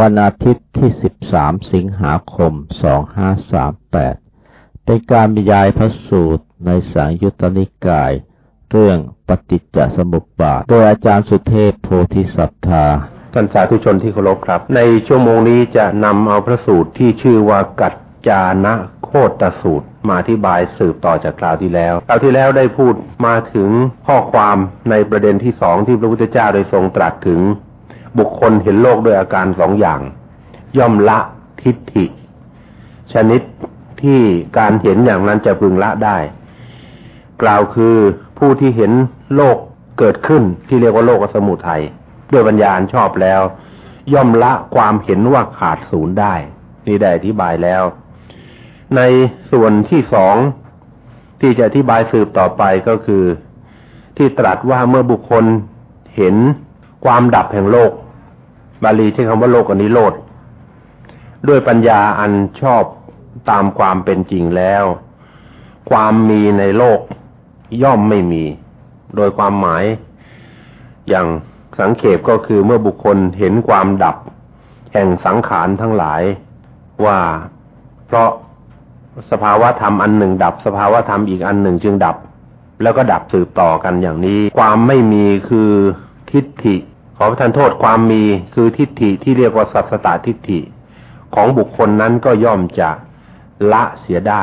วันอาทิตย์ที่ 13 สิงหาคม 2538 เป็นการบรรยายพระสูตรในสังยุตตนิกาย เรื่องปฏิจจสมุปบาท โดยอาจารย์สุเทพโพธิสัตธาท่านสาธุชนที่เคารพครับ ในชั่วโมงนี้จะนำเอาพระสูตรที่ชื่อว่ากัจจานะโคตสูตรมาอธิบายสืบต่อจากคราวที่แล้ว คราวที่แล้วได้พูดมาถึงข้อความในประเด็นที่สองที่พระพุทธเจ้าได้ทรงตรัสถึง บุคคลเห็นโลกด้วยอาการสองอย่าง ย่อมละทิฏฐิ ชนิดที่การเห็นอย่างนั้นจะพึงละได้ กล่าวคือผู้ที่เห็นโลกเกิดขึ้นที่เรียกว่าโลกสมุทัยด้วยปัญญาชอบแล้ว ย่อมละความเห็นว่าขาดศูนย์ได้ นี่ได้อธิบายแล้ว ในส่วนที่สองที่จะอธิบายสืบต่อไปก็คือ ที่ตรัสว่าเมื่อบุคคลเห็นความดับแห่งโลก บาลีใช้คำว่าโลกอนิโรธด้วยปัญญาอันชอบตามความเป็นจริงแล้ว ความมีในโลกย่อมไม่มี โดยความหมาย อย่างสังเขปก็คือเมื่อบุคคลเห็นความดับ แห่งสังขารทั้งหลายว่าเพราะสภาวะธรรมอันหนึ่ง ดับ สภาวะธรรมอีกอันหนึ่งจึงดับ แล้วก็ดับสืบต่อกันอย่างนี้ ความไม่มีคือทิฏฐิ ขอประทานโทษความมีคือทิฏฐิที่เรียกว่าสัสตตทิฏฐิ ของบุคคลนั้นก็ย่อมจะละเสียได้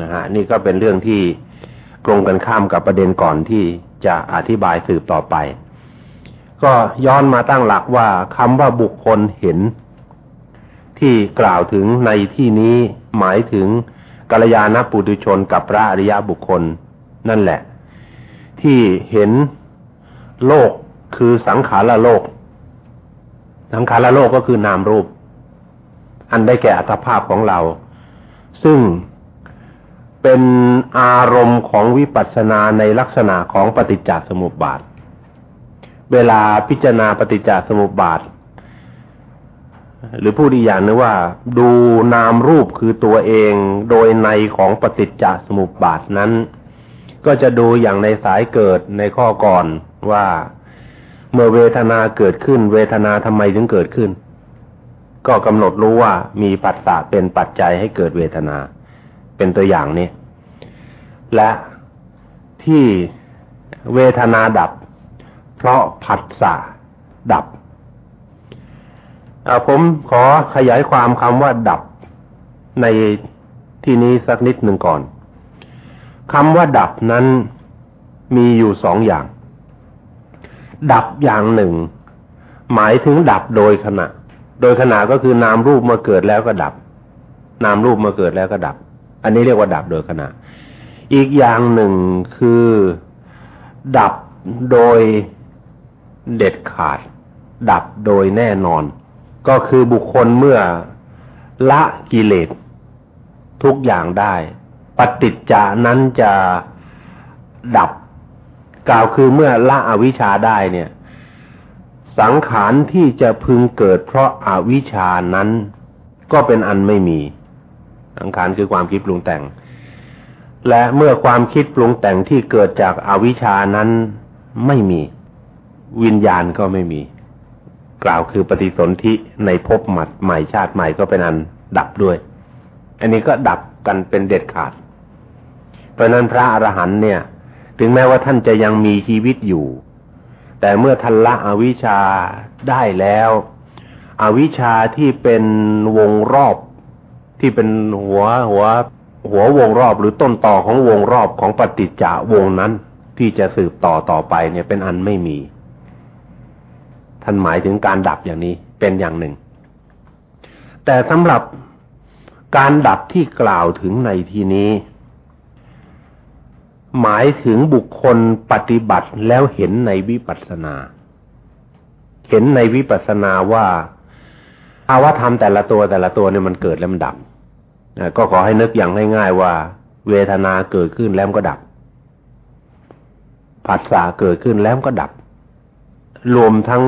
นะฮะนี่ก็เป็นเรื่องที่ตรงกันข้ามกับประเด็นก่อนที่จะอธิบายสืบต่อไป ก็ย้อนมาตั้งหลักว่าคำว่าบุคคลเห็น ที่กล่าวถึงในที่นี้หมายถึงกัลยาณปุถุชนกับพระอริยบุคคลนั่นแหละ ที่เห็นโลก คือสังขารละโลก สังขารละโลกก็คือนามรูป อันได้แก่อัตภาพของเรา ซึ่งเป็นอารมณ์ของวิปัสสนาในลักษณะของปฏิจจสมุปบาท เวลาพิจารณาปฏิจจสมุปบาท หรือพูดอีกอย่างนึงว่า ดูนามรูปคือตัวเองโดยในของปฏิจจสมุปบาทนั้น ก็จะดูอย่างในสายเกิดในข้อก่อนว่า เมื่อเวทนาเกิดขึ้น เวทนาทำไมถึงเกิดขึ้น ก็กำหนดรู้ว่ามีปัสสะเป็นปัจจัยให้เกิดเวทนา เป็นตัวอย่างนี้ และที่เวทนาดับ เพราะผัสสะดับผมขอขยายความคำว่าดับในที่นี้สักนิดหนึ่งก่อนคำว่าดับนั้นมีอยู่สองอย่าง ดับอย่างหนึ่ง หมายถึงดับโดยขณะ โดยขณะก็คือนามรูปมาเกิดแล้วก็ดับ นามรูปมาเกิดแล้วก็ดับ อันนี้เรียกว่าดับโดยขณะ อีกอย่างหนึ่งคือดับโดยเด็ดขาด ดับโดยแน่นอน ก็คือบุคคลเมื่อละกิเลสทุกอย่างได้ ปฏิจจานั้นจะดับ กล่าวคือเมื่อละอวิชชาได้เนี่ย สังขารที่จะพึงเกิดเพราะอาวิชชานั้นก็เป็นอันไม่มี สังขารคือความคิดปรุงแต่ง และเมื่อความคิดปรุงแต่งที่เกิดจากอาวิชชานั้นไม่มี วิญญาณก็ไม่มี กล่าวคือปฏิสนธิในภพหมัดใหม่ชาติใหม่ก็เป็นอันดับด้วย อันนี้ก็ดับกันเป็นเด็ดขาด เพราะนั้นพระอรหันต์เนี่ย ถึงแม้ว่าท่านจะยังมีชีวิตอยู่ แต่เมื่อท่านละอวิชชาได้แล้ว อวิชชาที่เป็นวงรอบ ที่เป็นหัวหัว หัววงรอบหรือต้นต่อของวงรอบของปฏิจจาวงนั้น ที่จะสืบต่อต่อไปเนี่ยเป็นอันไม่มี ท่านหมายถึงการดับอย่างนี้เป็นอย่างหนึ่ง แต่สำหรับการดับที่กล่าวถึงในที่นี้ หมายถึงบุคคลปฏิบัติแล้วเห็นในวิปัสสนา เห็นในวิปัสสนาว่าอาวธรรมแต่ละตัวแต่ละตัวเนี่ยมันเกิดแล้วมันดับก็ขอให้นึกอย่างง่ายๆว่า เวทนาเกิดขึ้นแล้วก็ดับผัสสะเกิดขึ้นแล้วก็ดับ รวมทั้ง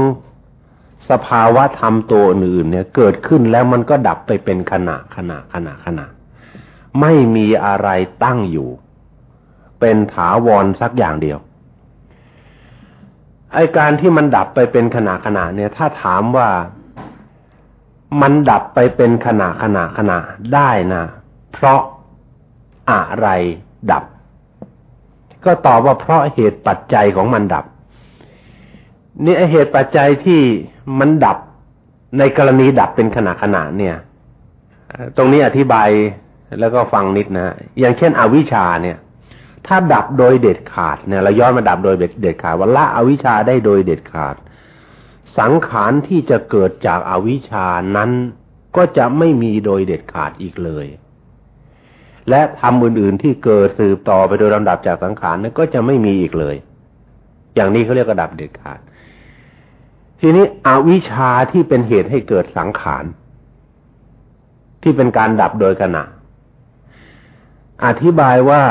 สภาวะธรรมตัวอื่นเนี่ย เกิดขึ้นแล้วมันก็ดับไปเป็นขณะขณะขณะขณะ ไม่มีอะไรตั้งอยู่ เป็นถาวรสักอย่างเดียวไอการที่มันดับไปเป็นขณะขณะเนี่ย ถ้าถามว่ามันดับไปเป็นขณะขณะขณะได้นะเพราะอะไรดับ ก็ตอบว่าเพราะเหตุปัจจัยของมันดับ นี่เหตุปัจจัยที่มันดับในกรณีดับเป็นขณะขณะเนี่ย ตรงนี้อธิบายแล้วก็ฟังนิดนะ อย่างเช่น อวิชชาเนี่ย ถ้าดับโดยเด็ดขาดเนี่ยเราย้อนมาดับโดยเด็ดขาดว่าละอวิชชาได้โดยเด็ดขาด สังขารที่จะเกิดจากอาวิชชานั้นก็จะไม่มีโดยเด็ดขาดอีกเลย และทำอื่น ๆ ที่เกิดสืบต่อไปโดยลำดับจากสังขารนั้นก็จะไม่มีอีกเลย อย่างนี้เขาเรียกระดับเด็ดขาด ทีนี้อวิชชาที่เป็นเหตุให้เกิดสังขารที่เป็นการดับโดยขณะ อธิบายว่า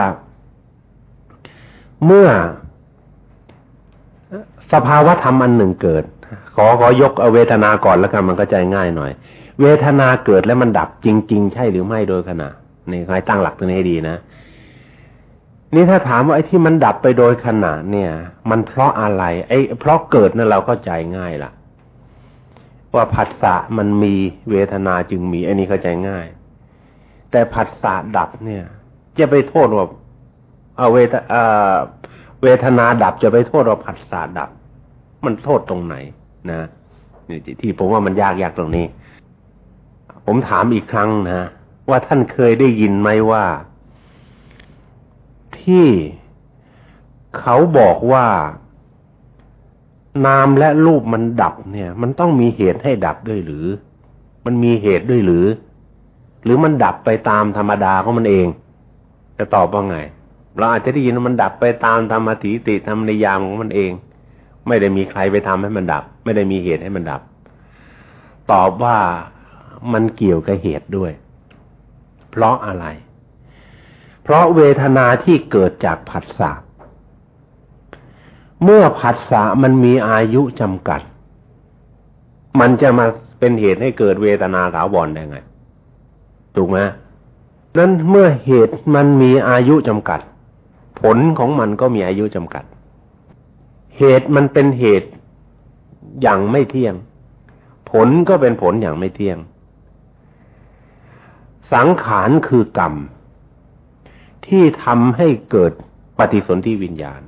เมื่อสภาวะธรรมอันหนึ่งเกิด ขอขอยกเวทนาก่อนแล้วกันมันก็ใจง่ายหน่อย เวทนาเกิดแล้วมันดับจริง ๆ ใช่หรือไม่โดยขณะนี่ใครตั้งหลักตรงนี้ให้ดีนะนี่ถ้าถามว่าไอ้ที่มันดับไปโดยขณะเนี่ย มันเพราะอะไร ไอ้เพราะเกิดนั่นเราก็ใจง่ายละว่าผัสสะมันมีเวทนาจึงมีอันนี้เข้าใจง่าย แต่ผัสสะดับเนี่ย จะไปโทษว่า เอาเวทเวทนาดับจะไปโทษว่าผัสสะดับ มันโทษตรงไหน นะนี่ที่ผมว่ามันยากยากตรงนี้ ผมถามอีกครั้งนะว่าท่านเคยได้ยินไหมว่า ที่เขาบอกว่านามและรูปมันดับเนี่ย มันต้องมีเหตุให้ดับด้วยหรือ มันมีเหตุด้วยหรือ หรือมันดับไปตามธรรมดาของมันเอง จะตอบว่าไง เราอาจจะได้ยินมันดับไปตามธรรมติติธรรมนิยามของมันเอง ไม่ได้มีใครไปทำให้มันดับ ไม่ได้มีเหตุให้มันดับ ตอบว่ามันเกี่ยวกับเหตุด้วย เพราะอะไร เพราะเวทนาที่เกิดจากผัสสะเมื่อผัสสะมันมีอายุจำกัด มันจะมาเป็นเหตุให้เกิดเวทนาถาวรได้ไง ถูกไหมนั้นเมื่อเหตุมันมีอายุจำกัด ผลของมันก็มีอายุจำกัด เหตุมันเป็นเหตุอย่างไม่เที่ยง ผลก็เป็นผลอย่างไม่เที่ยง สังขารคือกรรม ที่ทำให้เกิดปฏิสนธิวิญญาณ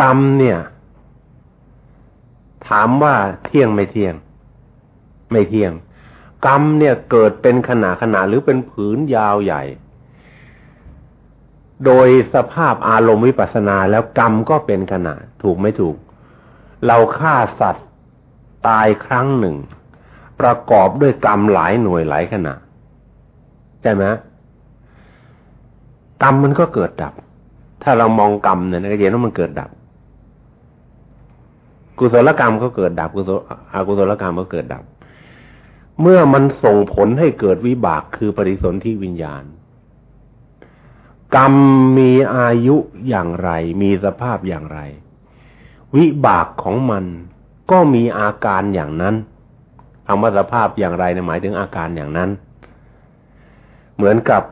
กรรมเนี่ย ถามว่าเที่ยงไม่เที่ยง ไม่เที่ยง กรรมเนี่ยเกิดเป็นขนาดขนาดหรือเป็นผืนยาวใหญ่ โดยสภาพอารมณ์วิปัสสนาแล้วกรรมก็เป็นขนาดถูกไม่ถูก เราฆ่าสัตว์ตายครั้งหนึ่ง ประกอบด้วยกรรมหลายหน่วยหลายขนาดใช่ไหมกรรมมันก็เกิดดับ ถ้าเรามองกรรมเนี่ยก็เห็นว่ามันเกิดดับ กุศลกรรมก็เกิดดับกุศลอกุศลกรรมก็เกิดดับ เมื่อมันส่งผลให้เกิดวิบากคือปฏิสนธิวิญญาณ กรรมมีอายุอย่างไร มีสภาพอย่างไร วิบากของมันก็มีอาการอย่างนั้นคำว่าสภาพอย่างไรนี่ยหมายถึงอาการอย่างนั้น เหมือนกับ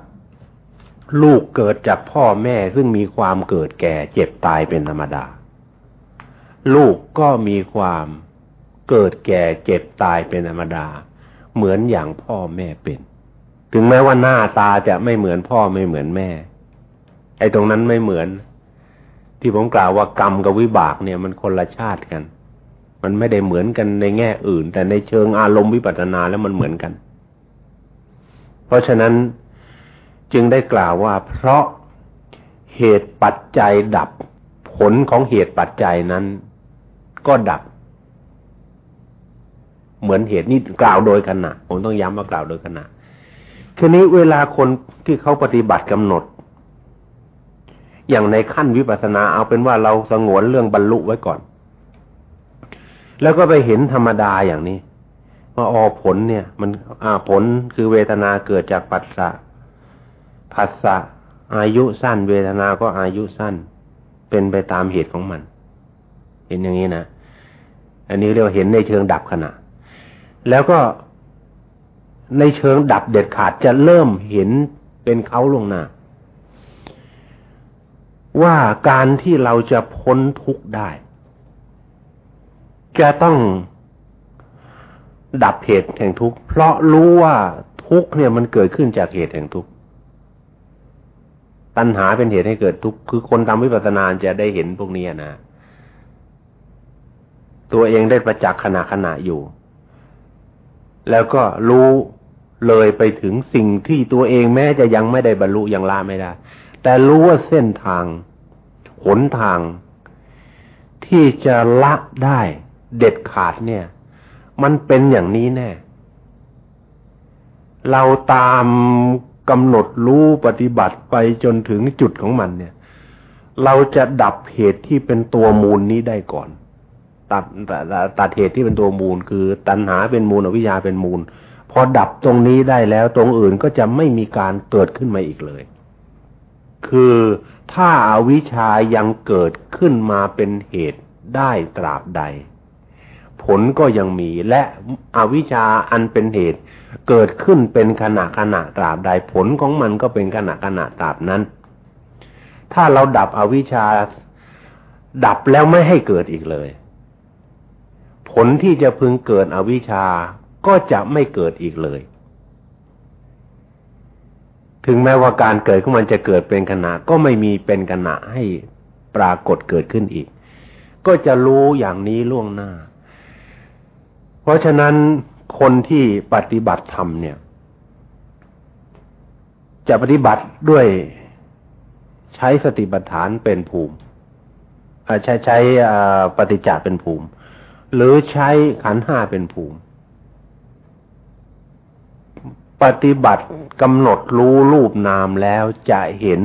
ลูกเกิดจากพ่อแม่ซึ่งมีความเกิดแก่เจ็บตายเป็นธรรมดา ลูกก็มีความเกิดแก่เจ็บตายเป็นธรรมดา เหมือนอย่างพ่อแม่เป็น ถึงแม้ว่าหน้าตาจะไม่เหมือนพ่อไม่เหมือนแม่ อ้ตรงนั้นไม่เหมือน ที่ผมกล่าวว่ากรรมกับวิบากเนี่ยมันคนละชาติกัน มันไม่ได้เหมือนกันในแง่อื่น แต่ในเชิงอารมณ์วิปัสสนาแล้วมันเหมือนกัน เพราะฉะนั้นจึงได้กล่าวว่า เพราะเหตุปัจจัยดับ ผลของเหตุปัจจัยนั้น ก็ดับ เหมือนเหตุนี้กล่าวโดยขณะผมต้องย้ำว่ากล่าวโดยขณะทีนี้เวลาคนที่เขาปฏิบัติกำหนด อย่างในขั้นวิปัสสนาเอาเป็นว่าเราสงวนเรื่องบรรลุไว้ก่อน แล้วก็ไปเห็นธรรมดาอย่างนี้ว่าออผลเนี่ย มันอ่าผลคือเวทนาเกิดจากปัสสะผัสสะอายุสั้น เวทนาก็อายุสั้น เป็นไปตามเหตุของมัน เห็นอย่างนี้นะอันนี้เรียกว่าเห็นในเชิงดับขณะ แล้วก็ในเชิงดับเด็ดขาดจะเริ่มเห็นเป็นเขาลงหน้า ว่าการที่เราจะพ้นทุกข์ได้ จะต้องดับเหตุแห่งทุกข์เพราะรู้ว่าทุกข์เนี่ยมันเกิดขึ้นจากเหตุแห่งทุกข์ตัณหาเป็นเหตุให้เกิดทุกข์คือคนทำวิปัสสนาจะได้เห็นพวกนี้นะตัวเองได้ประจักษ์ขณะขณะอยู่ แล้วก็รู้เลยไปถึงสิ่งที่ตัวเองแม้จะยังไม่ได้บรรลุยังละไม่ได้ แต่รู้ว่าเส้นทาง หนทาง ที่จะละได้เด็ดขาดเนี่ย มันเป็นอย่างนี้แน่ เราตามกำหนดรู้ปฏิบัติไปจนถึงจุดของมันเนี่ย เราจะดับเหตุที่เป็นตัวมูลนี้ได้ก่อน ตัดตัดเหตุที่เป็นตัวมูล คือตัณหาเป็นมูลอวิชชาเป็นมูล พอดับตรงนี้ได้แล้วตรงอื่นก็จะไม่มีการเกิดขึ้นมาอีกเลย คือถ้าอาวิชายังเกิดขึ้นมาเป็นเหตุได้ตราบใด ผลก็ยังมีและอวิชชาอันเป็นเหตุเกิดขึ้นเป็นขณะขณะตราบใดผลของมันก็เป็นขณะขณะตราบนั้น ถ้าเราดับอวิชาดับแล้วไม่ให้เกิดอีกเลย ผลที่จะพึงเกิดอวิชาก็จะไม่เกิดอีกเลย ถึงแม้ว่าการเกิดของมันจะเกิดเป็นขณะ ก็ไม่มีเป็นขณะให้ปรากฏเกิดขึ้นอีก ก็จะรู้อย่างนี้ล่วงหน้า เพราะฉะนั้นคนที่ปฏิบัติธรรมเนี่ย จะปฏิบัติด้วยใช้สติปัฏฐานเป็นภูมิใช้ใช้ปฏิจจเป็นภูมิ หรือใช้ขันห้าเป็นภูมิ ปฏิบัติกำหนดรู้รูปนามแล้วจะเห็น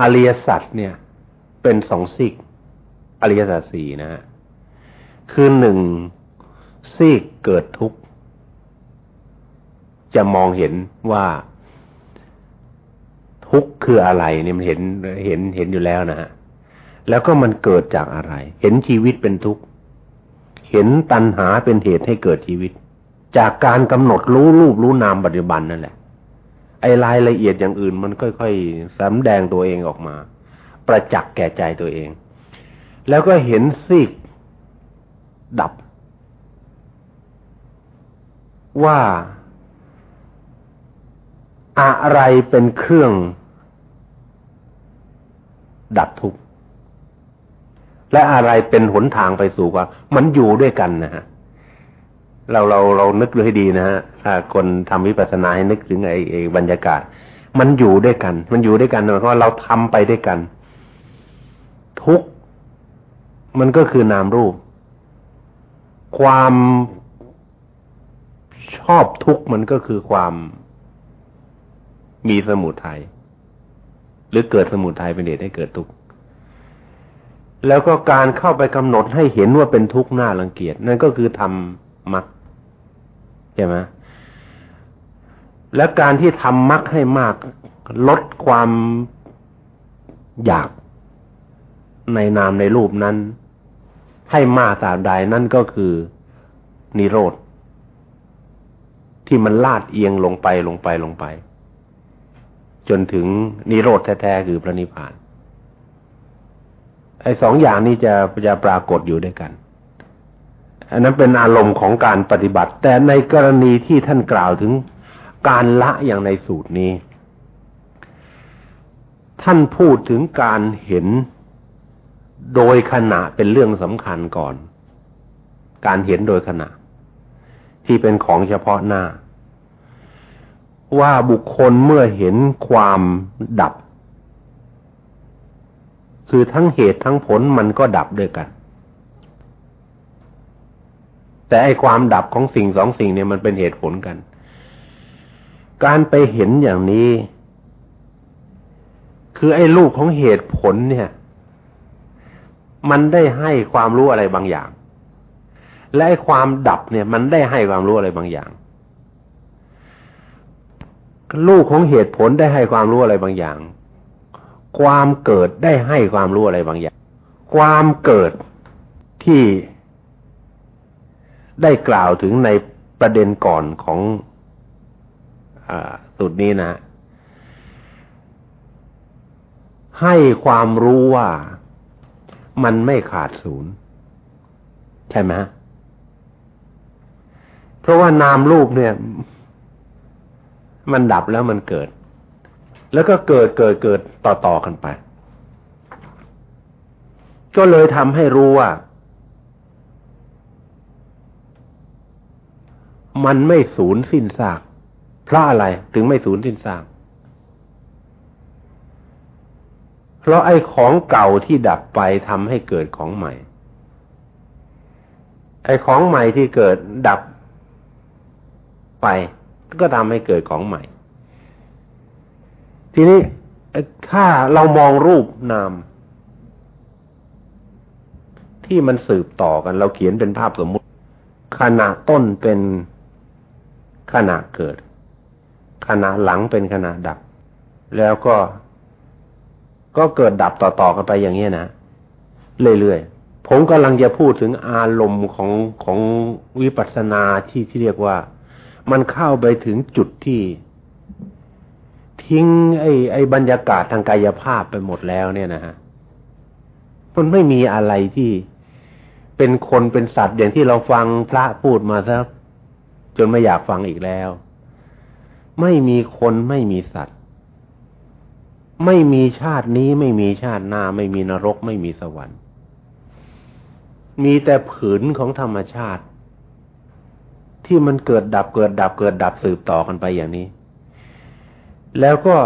อริยสัจเนี่ย เป็นสองสิกอริยสัจสี่นะฮะคือหนึ่งซีกเกิดทุกข์ จะมองเห็นว่าทุกข์คืออะไรเนี่ยมันเห็นเห็นเห็นอยู่แล้วนะฮะแล้วก็มันเกิดจากอะไร เห็นชีวิตเป็นทุกข์ เห็นตัณหาเป็นเหตุให้เกิดชีวิต จากการกำหนดรู้รูปรู้นามปัจจุบันนั่นแหละ ไอ้รายละเอียดอย่างอื่นมันค่อยๆสำแดงตัวเองออกมา ประจักษ์แก่ใจตัวเอง แล้วก็เห็นซีกดับ ว่าอะไรเป็นเครื่องดับทุกข์ และอะไรเป็นหนทางไปสู่ว่ามันอยู่ด้วยกันนะฮะเราเราเรานึกดูให้ดีนะฮะถ้าคนทำวิปัสสนาให้นึกถึงไอ้ไอ้บรรยากาศ มันอยู่ด้วยกัน มันอยู่ด้วยกันเพราะว่าเราทำไปด้วยกัน ทุกมันก็คือนามรูป ความชอบทุกมันก็คือความมีสมุทัยหรือเกิดสมุทัยเป็นเหตุให้เกิดทุกข์ แล้วก็การเข้าไปกำหนดให้เห็นว่าเป็นทุกข์หน้ารังเกียจนั่นก็คือทำมรรคใช่ไหมและการที่ทำมรรคให้มาก ลดความอยากในนามในรูปนั้น ให้มากตามใดนั่นก็คือนิโรธ ที่มันลาดเอียงลงไปลงไปลงไป จนถึงนิโรธแท้ๆคือพระนิพพาน ไอ้สองอย่างนี้จะจะปรากฏอยู่ด้วยกัน อันนั้นเป็นอารมณ์ของการปฏิบัติ แต่ในกรณีที่ท่านกล่าวถึงการละอย่างในสูตรนี้ ท่านพูดถึงการเห็นโดยขณะเป็นเรื่องสำคัญก่อน การเห็นโดยขณะ ที่เป็นของเฉพาะหน้า ว่าบุคคลเมื่อเห็นความดับ คือทั้งเหตุทั้งผลมันก็ดับด้วยกัน แต่ไอความดับของสิ่งสองสิ่งเนี่ยมันเป็นเหตุผลกัน การไปเห็นอย่างนี้ คือไอ้ลูกของเหตุผลเนี่ย มันได้ให้ความรู้อะไรบางอย่าง และไอความดับเนี่ย มันได้ให้ความรู้อะไรบางอย่างลูกของเหตุผลได้ให้ความรู้อะไรบางอย่าง ความเกิดได้ให้ความรู้อะไรบางอย่าง ความเกิดที่ได้กล่าวถึงในประเด็นก่อนของอสุดนี้นะ ให้ความรู้ว่ามันไม่ขาดศูนย์ ใช่ไหมเพราะว่านามรูปเนี่ย มันดับแล้วมันเกิด แล้วก็เกิดเกิดเกิดต่อต่อกันไป ก็เลยทำให้รู้ว่า มันไม่สูญสิ้นซากเพราะอะไรถึงไม่สูญสิ้นซากเพราะไอ้ของเก่าที่ดับไปทำให้เกิดของใหม่ ไอ้ของใหม่ที่เกิดดับไป ก็ทำให้เกิดของใหม่ ทีนี้ถ้าเรามองรูปนาม ที่มันสืบต่อกัน เราเขียนเป็นภาพสมมุติ ขณะต้นเป็นขณะเกิด ขณะหลังเป็นขณะดับ แล้วก็ก็เกิดดับต่อๆกันไปอย่างนี้นะเรื่อยๆ ผมกำลังจะพูดถึงอารมณ์ของของวิปัสสนาที่ที่เรียกว่า มันเข้าไปถึงจุดที่ ทิ้งไอ้ไอ้บรรยากาศทางกายภาพไปหมดแล้วเนี่ยนะฮะมันไม่มีอะไรที่เป็นคนเป็นสัตว์อย่างที่เราฟังพระพูดมาซะจนไม่อยากฟังอีกแล้ว ไม่มีคนไม่มีสัตว์ ไม่มีชาตินี้ไม่มีชาติหน้า ไม่มีนรก ไม่มีสวรรค์ มีแต่ผืนของธรรมชาติ ที่มันเกิดดับเกิดดับเกิดดับสืบต่อกันไปอย่างนี้ แล้วก็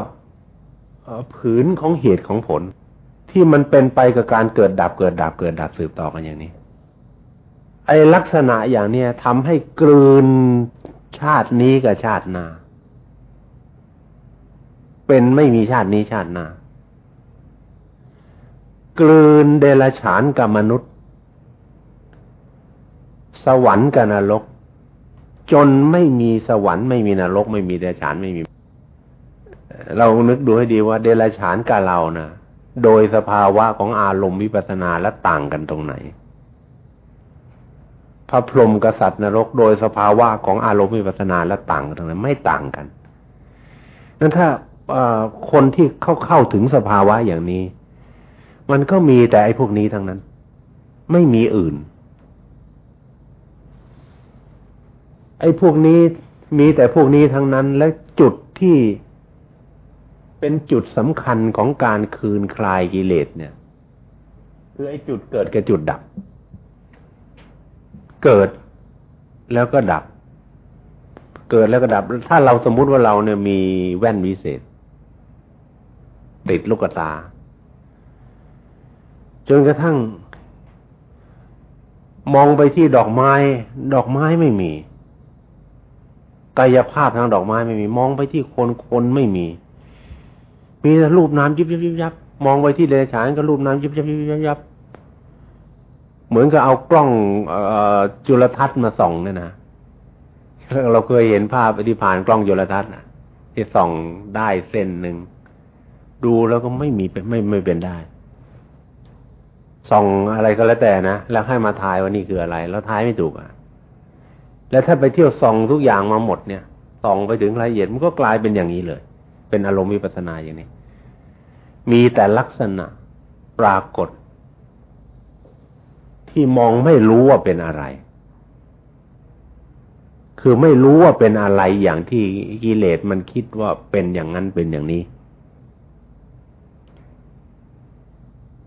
ผืนของเหตุของผล ที่มันเป็นไปกับการเกิดดับเกิดดับเกิดดับสืบต่อกันอย่างนี้ ไอลักษณะอย่างเนี้ยทำให้กลืนชาตินี้กับชาติหน้าเป็นไม่มีชาตินี้ชาติหน้ากลืนเดรัจฉานกับมนุษย์ สวรรค์กับนรก จนไม่มีสวรรค์ไม่มีนรก ไม่มีเดรัจฉานไม่มี เรานึกดูให้ดีว่าเดรัจฉานกับเรานะโดยสภาวะของอารมณ์วิปัสนาและต่างกันตรงไหน พระพรหมกษัตริย์นรก โดยสภาวะของอารมณ์วิปัสนาและต่างกันตรงไหนไม่ต่างกันนั้นถ้าคนที่เข้าเข้าถึงสภาวะอย่างนี้ มันก็มีแต่ไอ้พวกนี้ทั้งนั้น ไม่มีอื่น ไอ้พวกนี้มีแต่พวกนี้ทั้งนั้นและจุดที่ เป็นจุดสำคัญของการคืนคลายกิเลสเนี่ย คือไอ้จุดเกิดกับจุดดับ เกิดแล้วก็ดับ เกิดแล้วก็ดับ ถ้าเราสมมุติว่าเราเนี่ยมีแว่นวิเศษ ติดลูกตา จนกระทั่ง มองไปที่ดอกไม้ ดอกไม้ไม่มีกายภาพทางดอกไม้ไม่มี มองไปที่คนคนไม่มี มีแต่รูปน้ำยิบยิบยิบยับมองไปที่เดรัจฉานก็รูปน้ำยิบยิบยิบยิบยับเหมือนกับเอากล้องอจุลทรรศน์มาส่องเนี่ยนะเราเคยเห็นภาพที่ผ่านกล้องจุลทรรศน์ะที่ส่องได้เส้นหนึ่งดูแล้วก็ไม่มีเป็นไม่ไม่เป็นได้ส่องอะไรก็แล้วแต่นะแล้วให้มาทายว่านี่คืออะไร แล้วทายไม่ถูกอะ แล้วถ้าไปเที่ยวส่องทุกอย่างมาหมดเนี่ยส่องไปถึงรายละเอียดมันก็กลายเป็นอย่างนี้เลย เป็นอารมณ์วิปัสนาอย่างนี้ มีแต่ลักษณะปรากฏ ที่มองไม่รู้ว่าเป็นอะไร คือไม่รู้ว่าเป็นอะไรอย่างที่กิเลสมันคิดว่าเป็นอย่างนั้นเป็นอย่างนี้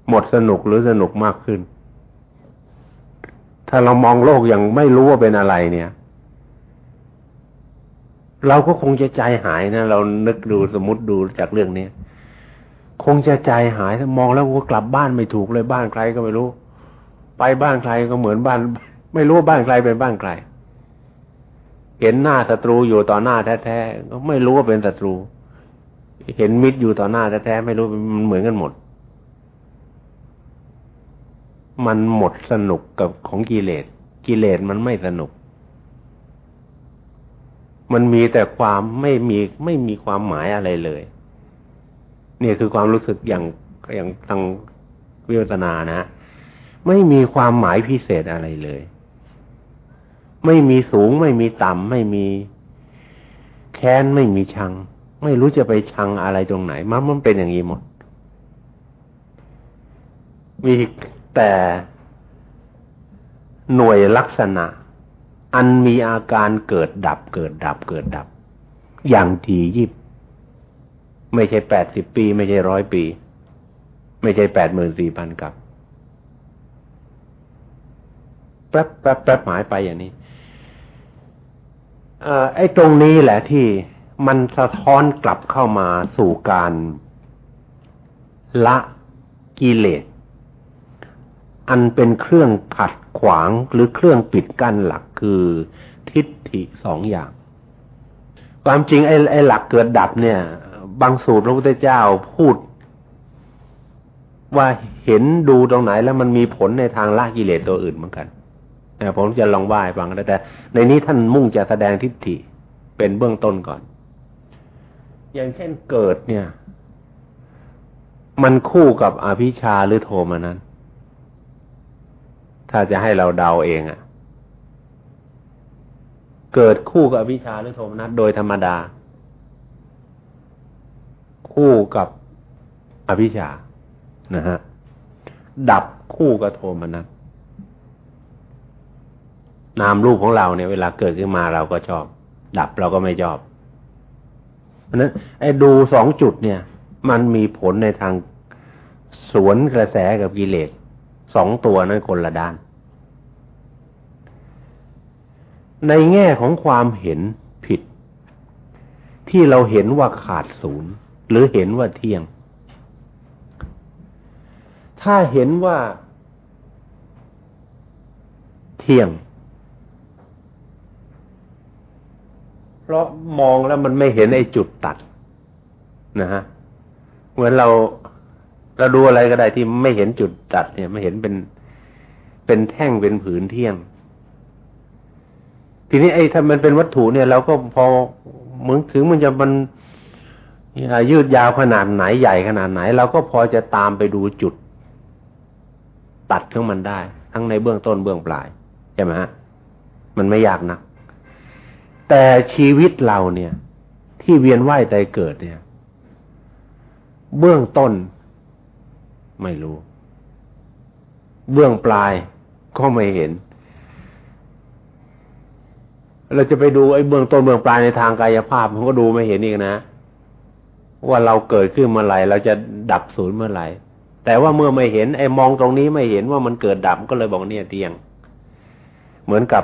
หมดสนุกหรือสนุกมากขึ้น ถ้าเรามองโลกอย่างไม่รู้ว่าเป็นอะไรเนี่ย เราก็คงจะใจหายนะเรานึกดูสมมติดูจากเรื่องนี้คงจะใจหายมองแล้วก็กลับบ้านไม่ถูกเลยบ้านใครก็ไม่รู้ ไปบ้านใครก็เหมือนบ้าน ไม่รู้บ้านใครเป็นบ้านใคร เห็นหน้าศัตรูอยู่ต่อหน้าแท้ๆก็ไม่รู้ว่าเป็นศัตรู เห็นมิตรอยู่ต่อหน้าแท้ๆไม่รู้มันเหมือนกันหมด มันหมดสนุกกับของกิเลสกิเลสมันไม่สนุก มันมีแต่ความไม่มีไม่มีความหมายอะไรเลย เนี่ยคือความรู้สึกอย่างอย่างทางวิปัสนานะไม่มีความหมายพิเศษอะไรเลย ไม่มีสูง ไม่มีต่ำไม่มีแค้นไม่มีชัง ไม่รู้จะไปชังอะไรตรงไหนมันมันเป็นอย่างนี้หมด มีแต่หน่วยลักษณะ อันมีอาการเกิดดับ เกิดดับ เกิดดับ อย่างทียิบ ไม่ใช่แปดสิบปี ไม่ใช่ร้อยปี ไม่ใช่แปดหมื่นสี่พันกับแป๊บแป๊บแป๊บหายไปอย่างนี้ไอ้ตรงนี้แหละที่มันสะท้อนกลับเข้ามาสู่การละกิเลส อันเป็นเครื่องขัดขวางหรือเครื่องปิดกั้นหลักคือทิฏฐิสองอย่าง ความจริงไอ้ไอ้หลักเกิดดับเนี่ย บางสูตรพระพุทธเจ้าพูด ว่าเห็นดูตรงไหนแล้วมันมีผลในทางละกิเลสตัวอื่นเหมือนกันผมจะลองว่าให้ฟังแต่ ในนี้ท่านมุ่งจะแสดงทิฏฐิเป็นเบื้องต้นก่อน อย่างเช่นเกิดเนี่ย มันคู่กับอภิชาหรือโทมานั้น ถ้าจะให้เราเดาเองอะ่ะ เกิดคู่กับอภิชาหรือโทมนัสโดยธรรมดา คู่กับอภิชานะฮะดับคู่กับโทมนัสนามรูปของเราเนี่ยเวลาเกิดขึ้นมาเราก็ชอบ ดับเราก็ไม่ชอบ เพราะนั้นไอ้ดูสองจุดเนี่ย มันมีผลในทางสวนกระแสกับกิเลส สองตัวนั้นคนละด้าน ในแง่ของความเห็นผิด ที่เราเห็นว่าขาดศูนย์ หรือเห็นว่าเที่ยง ถ้าเห็นว่าเที่ยง เพราะมองแล้วมันไม่เห็นไอ้จุดตัดนะฮะเหมือนเรา เราดูอะไรก็ได้ที่ไม่เห็นจุดตัด เนี่ยไม่เห็นเป็นเป็นแท่งเป็นผืนเที่ยง ทีนี้ไอ้ถ้ามันเป็นวัตถุเนี่ยเราก็พอเมือถึงมันจะมันยืดยาวขนาดไหนใหญ่ขนาดไหนเราก็พอจะตามไปดูจุด ตัดของมันได้ ทั้งในเบื้องต้นเบื้องปลายใช่ไหมฮะมันไม่ยากนะแต่ชีวิตเราเนี่ย ที่เวียนว่ายใจเกิดเนี่ย เบื้องต้น ไม่รู้ เบื้องปลายก็ไม่เห็น เราจะไปดูไอ้เบื้องต้นเบื้องปลายในทางกายภาพมันก็ดูไม่เห็นอีกนะ ว่าเราเกิดขึ้นเมื่อไหร่เราจะดับศูนย์เมื่อไหร่แต่ว่าเมื่อไม่เห็น ไอ้มองตรงนี้ไม่เห็นว่ามันเกิดดับก็เลยบอกเนี่ยเตียง เหมือนกับ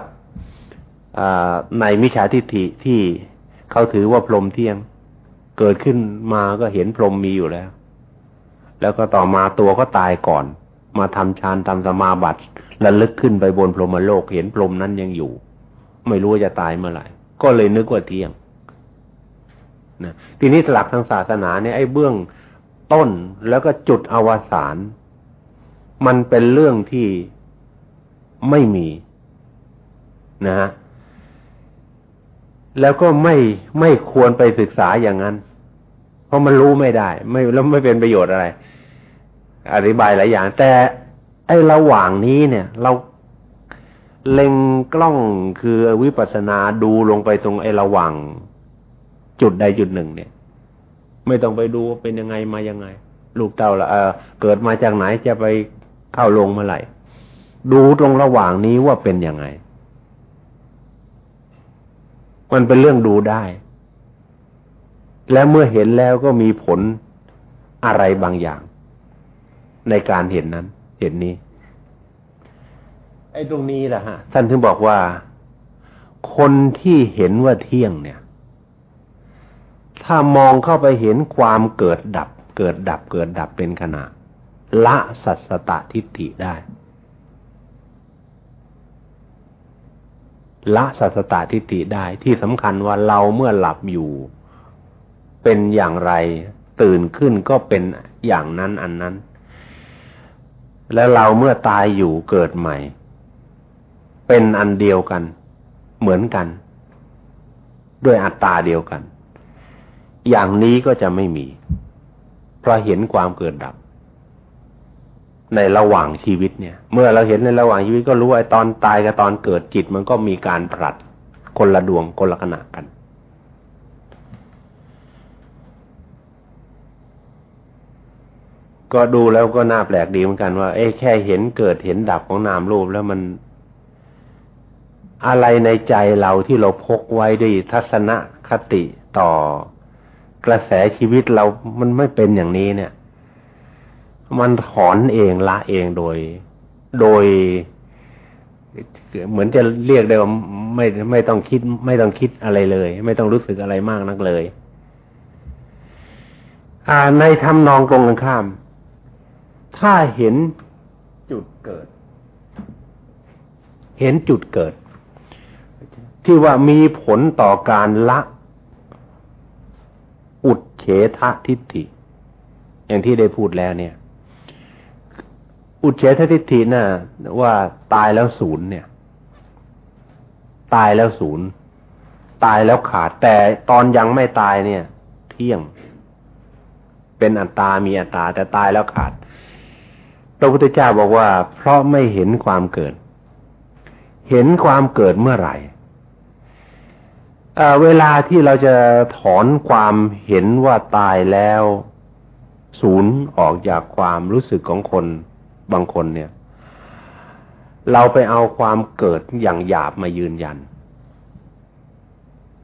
ในมิจฉาทิฏฐิที่เขาถือว่าพรหมเที่ยง เกิดขึ้นมาก็เห็นพรหมมีอยู่แล้ว แล้วก็ต่อมาตัวก็ตายก่อน มาทำฌานทำสมาบัติระลึกขึ้นไปบนพรหมโลกเห็นพรหมนั้นยังอยู่ ไม่รู้ว่าจะตายเมื่อไหร่ก็เลยนึกว่าเที่ยงนะทีนี้หลักทางศาสนาเนี่ยไอ้เบื้องต้นแล้วก็จุดอวสานมันเป็นเรื่องที่ไม่มีนะฮะแล้วก็ไม่ไม่ควรไปศึกษาอย่างนั้น ราะมันรู้ไม่ได้ ไม่แล้วไม่เป็นประโยชน์อะไร อธิบายหลายอย่าง แต่ไอ้ระหว่างนี้เนี่ย เราเล็งกล้องคือวิปัสสนาดูลงไปตรงไอ้ระหว่าง จุดใดจุดหนึ่ง เนี่ย ไม่ต้องไปดูว่าเป็นยังไงมายังไง ลูกเต่าละเออเกิดมาจากไหนจะไปเข้าลงเมื่อไหร่ดูตรงระหว่างนี้ว่าเป็นยังไง มันเป็นเรื่องดูได้ และเมื่อเห็นแล้วก็มีผลอะไรบางอย่าง ในการเห็นนั้น เห็นนี้ ไอ้ตรงนี้แหละฮะท่านถึงบอกว่า คนที่เห็นว่าเที่ยงเนี่ย ถ้ามองเข้าไปเห็นความเกิดดับ เกิดดับ เกิดดับเป็นขณะ ละสัสตทิฏฐิได้ ละสัสตทิฏฐิได้ที่สำคัญว่าเราเมื่อหลับอยู่ เป็นอย่างไร ตื่นขึ้นก็เป็นอย่างนั้นอันนั้น และเราเมื่อตายอยู่เกิดใหม่ เป็นอันเดียวกัน เหมือนกัน ด้วยอัตตาเดียวกัน อย่างนี้ก็จะไม่มี เพราะเห็นความเกิดดับ ในระหว่างชีวิตเนี่ย เมื่อเราเห็นในระหว่างชีวิตก็รู้ว่าตอนตายกับตอนเกิดจิตมันก็มีการผลัดคนละดวงคนละขณะกัน ก็ดูแล้วก็น่าแปลกดีเหมือนกันว่า เอ๊แค่เห็นเกิดเห็นดับของนามรูปแล้วมัน อะไรในใจเราที่เราพกไว้ด้วยทัศนคติต่อกระแสชีวิตเรามันไม่เป็นอย่างนี้เนี่ย มันถอนเองละเองโดย โดย เหมือนจะเรียกได้ว่าไม่ไม่ต้องคิด ไม่ต้องคิดอะไรเลย ไม่ต้องรู้สึกอะไรมากนักเลย อ่าในทำนองตรงกันข้าม ถ้าเห็นจุดเกิด เห็นจุดเกิด ที่ว่ามีผลต่อการละ อุดเฉทะทิฏฐิ อย่างที่ได้พูดแล้วเนี่ย อุดเฉททิฏฐิน่ะว่าตายแล้วศูนย์เนี่ย ตายแล้วศูนย์ตายแล้วขาด แต่ตอนยังไม่ตายเนี่ย เที่ยง เป็นอัตตา มีอัตตา แต่ตายแล้วขาด พระพุทธเจ้าบอกว่า เพราะไม่เห็นความเกิด เห็นความเกิดเมื่อไหร่เวลาที่เราจะถอนความเห็นว่าตายแล้วศูนย์ออกจากความรู้สึกของคนบางคนเนี่ย เราไปเอาความเกิดอย่างหยาบมายืนยัน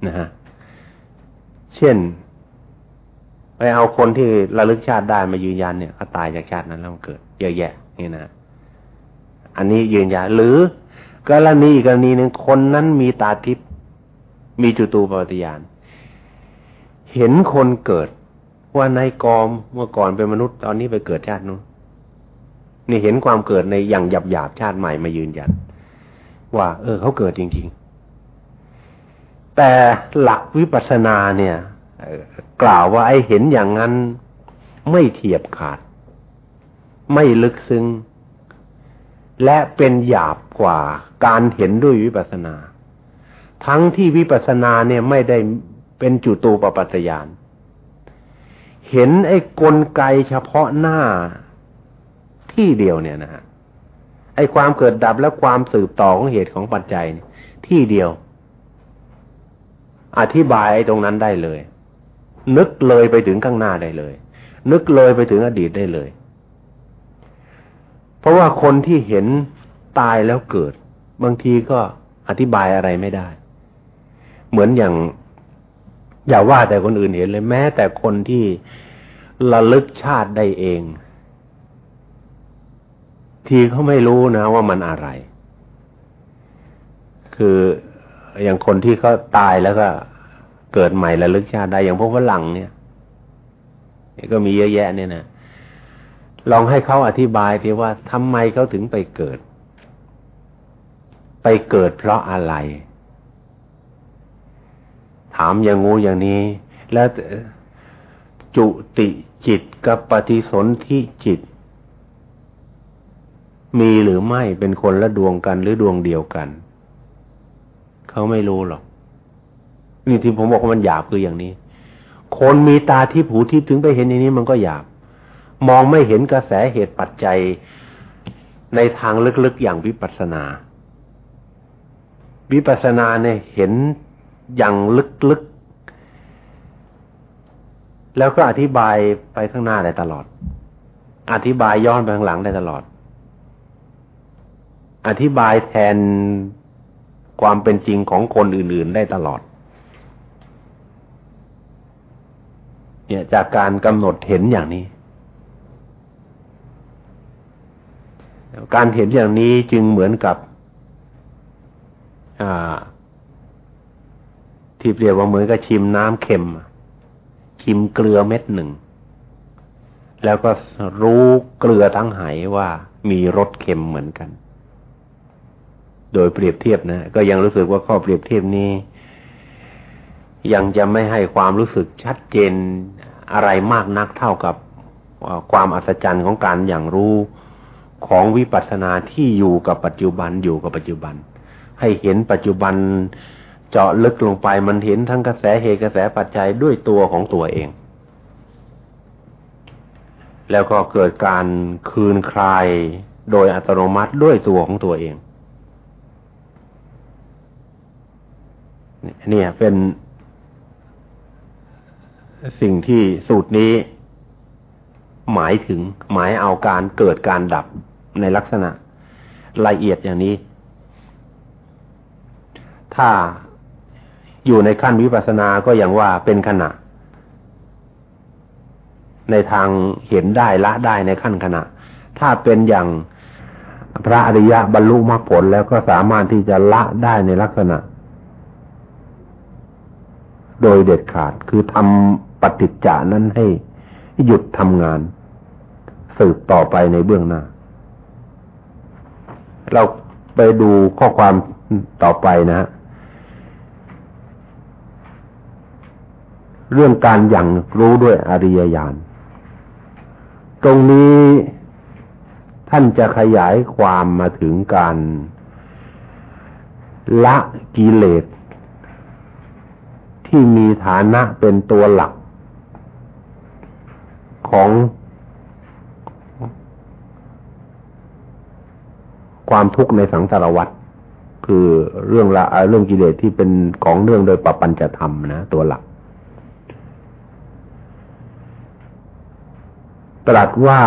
นะฮะเช่น ไปเอาคนที่ระลึกชาติได้มายืนยันเนี่ยเขาตายจากชาตินั้นแล้วเกิด เยอะแยะนี่นะอันนี้ยืนยันหรือกรณีอีกกรณีหนึ่งคนนั้นมีตาทิพย์มีจุตูปฏิญาณเห็นคนเกิดว่าในกอมเมื่อก่อนเป็นมนุษย์ตอนนี้ไปเกิดชาตินู้นนี่เห็นความเกิดในอย่างหยาบหยาบชาติใหม่มายืนยัน ว่า เออเขาเกิดจริง ๆ แต่หลักวิปัสสนาเนี่ยกล่าวว่าไอ้เห็นอย่างนั้นไม่เทียบขาด ไม่ลึกซึ้งและเป็นหยาบกว่าการเห็นด้วยวิปัสสนา ทั้งที่วิปัสสนาเนี่ยไม่ได้เป็นจุตูปปัตยาน เห็นไอ้กลไกเฉพาะหน้าที่เดียวเนี่ยนะฮะไอ้ความเกิดดับและความสืบต่อของเหตุของปัจจัยที่เดียว อธิบายไอ้ตรงนั้นได้เลย นึกเลยไปถึงข้างหน้าได้เลย นึกเลยไปถึงอดีตได้เลย เพราะว่าคนที่เห็นตายแล้วเกิด บางทีก็อธิบายอะไรไม่ได้ เหมือนอย่าง อย่าว่าแต่คนอื่นเห็นเลยแม้แต่คนที่ระลึกชาติได้เอง ทีเขาไม่รู้นะว่ามันอะไร คืออย่างคนที่เขาตายแล้วก็เกิดใหม่ระลึกชาติได้อย่างพวกฝรั่งเนี่ยก็มีเยอะแยะเนี่ยนะ ลองให้เขาอธิบายทีว่าทำไมเขาถึงไปเกิด ไปเกิดเพราะอะไร ถามอย่างงูอย่างนี้ แล้วจุติจิตกับปฏิสนธิจิต มีหรือไม่เป็นคนละดวงกันหรือดวงเดียวกัน เขาไม่รู้หรอก นี่ที่ผมบอกว่ามันหยาบคืออย่างนี้ คนมีตาที่ผูที่ถึงไปเห็นอย่างนี้มันก็หยาบ มองไม่เห็นกระแสเหตุปัจจัยในทางลึกๆอย่างวิปัสสนา วิปัสสนาเนี่ยเห็นอย่างลึกๆ แล้วก็อธิบายไปข้างหน้าได้ตลอด อธิบายย้อนไปข้างหลังได้ตลอด อธิบายแทนความเป็นจริงของคนอื่นๆได้ตลอด เนี่ยจากการกำหนดเห็นอย่างนี้ การเห็นอย่างนี้จึงเหมือนกับที่เปรียบว่าเหมือนกับชิมน้ำเค็ม ชิมเกลือเม็ดหนึ่ง แล้วก็รู้เกลือทั้งไหว่ามีรสเค็มเหมือนกัน โดยเปรียบเทียบนะ ก็ยังรู้สึกว่าข้อเปรียบเทียบนี้ ยังจะไม่ให้ความรู้สึกชัดเจนอะไรมากนักเท่ากับความอัศจรรย์ของการอย่างรู้ ของวิปัสสนาที่อยู่กับปัจจุบันอยู่กับปัจจุบัน ให้เห็นปัจจุบันเจาะลึกลงไปมันเห็นทั้งกระแสเหตุกระแสปัจจัยด้วยตัวของตัวเอง แล้วก็เกิดการคืนคลายโดยอัตโนมัติด้วยตัวของตัวเองเนี่ยเป็นสิ่งที่สูตรนี้หมายถึงหมายเอาการเกิดการดับ ในลักษณะละเอียดอย่างนี้ ถ้าอยู่ในขั้นวิปัสสนาก็อย่างว่าเป็นขณะ ในทางเห็นได้ละได้ในขั้นขณะ ถ้าเป็นอย่างพระอริยะบรรลุมรรคผลแล้วก็สามารถที่จะละได้ในลักษณะ โดยเด็ดขาดคือทำปฏิจจานั้นให้หยุดทำงาน สืบต่อไปในเบื้องหน้า เราไปดูข้อความต่อไปนะฮะเรื่องการอย่างรู้ด้วยอริยญาณ ตรงนี้ท่านจะขยายความมาถึงการละกิเลสที่มีฐานะเป็นตัวหลักของ ความทุกข์ในสังสารวัฏคือเรื่องละเรื่องกิเลสที่เป็นของเรื่องโดยปปัญจธรรมนะตัวหลัก ตรัสว่า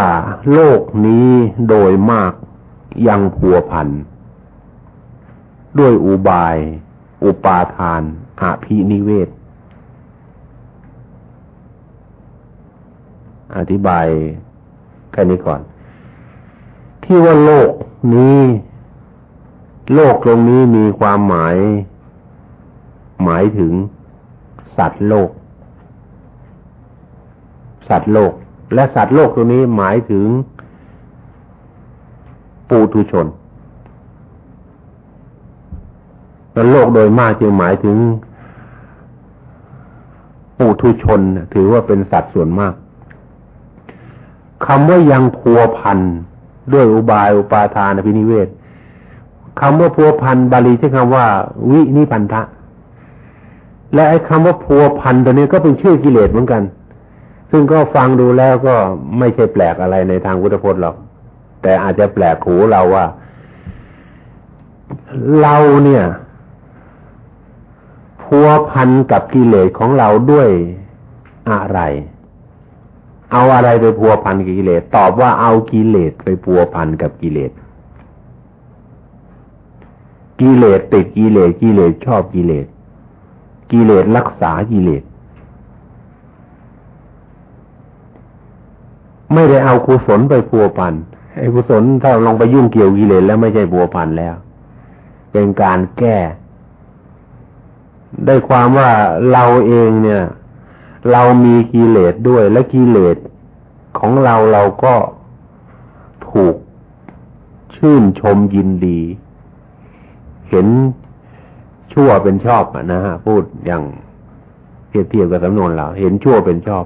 โลกนี้โดยมากยังผัวพันด้วยอุบาย อุปาทานอาภินิเวศ อธิบายแค่นี้ก่อน ที่ว่าโลกนี้ โลกตรงนี้มีความหมาย หมายถึง สัตว์โลก สัตว์โลก และสัตว์โลกตัวนี้หมายถึง ปูทุชนแล้วโลกโดยมากจึงหมายถึงปูทุชนถือว่าเป็นสัตว์ส่วนมากคำว่ายังพัวพัน ด้วยอุบายอุปาทานพินิเวศคำว่าพัวพันบาลีใช้คำว่า วินิพันธะ และไอ้คำว่าพัวพันตัวนี้ก็เป็นชื่อกิเลสเหมือนกัน ซึ่งก็ฟังดูแล้วก็ไม่ใช่แปลกอะไรในทางพุทธพจน์หรอก แต่อาจจะแปลกหูเราว่า เราเนี่ย พัวพันกับกิเลสของเราด้วยอะไร เอาอะไรไปพัวพันกับกิเลส ตอบว่าเอากิเลสไปพัวพันกับกิเลส กิเลสติดกิเลสกิเลสชอบกิเลส กิเลสรักษากิเลส ไม่ได้เอากุศลไปพัวพันไอ้กุศลถ้าลองไปยุ่งเกี่ยวกิเลสแล้วไม่ใช่พัวพันแล้ว เป็นการแก้ ได้ความว่าเราเองเนี่ย เรามีกิเลสด้วยและกิเลสของเราเราก็ถูกชื่นชมยินดี เห็นชั่วเป็นชอบนะฮะพูดอย่างเทียบเทียบกับสำนวนเรา เห็นชั่วเป็นชอบ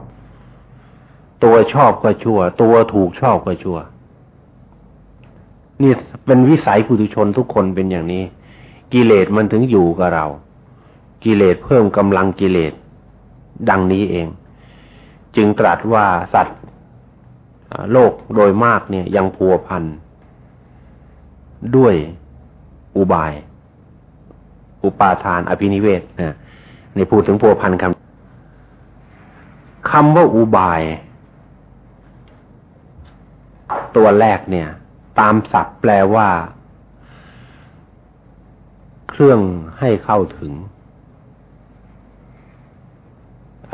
ตัวชอบก็ชั่ว ตัวถูกชอบก็ชั่ว นี่เป็นวิสัยปุถุชนทุกคนเป็นอย่างนี้ กิเลสมันถึงอยู่กับเรา กิเลสเพิ่มกำลังกิเลส ดังนี้เอง จึงตรัสว่าสัตว์โลกโดยมากเนี่ยยังพัวพันด้วยอุบาย อุปาทานอภินิเวศนะในพูดถึงพัวพันคำคำว่าอุบาย ตัวแรกเนี่ย ตามศัพท์แปลว่า เครื่องให้เข้าถึง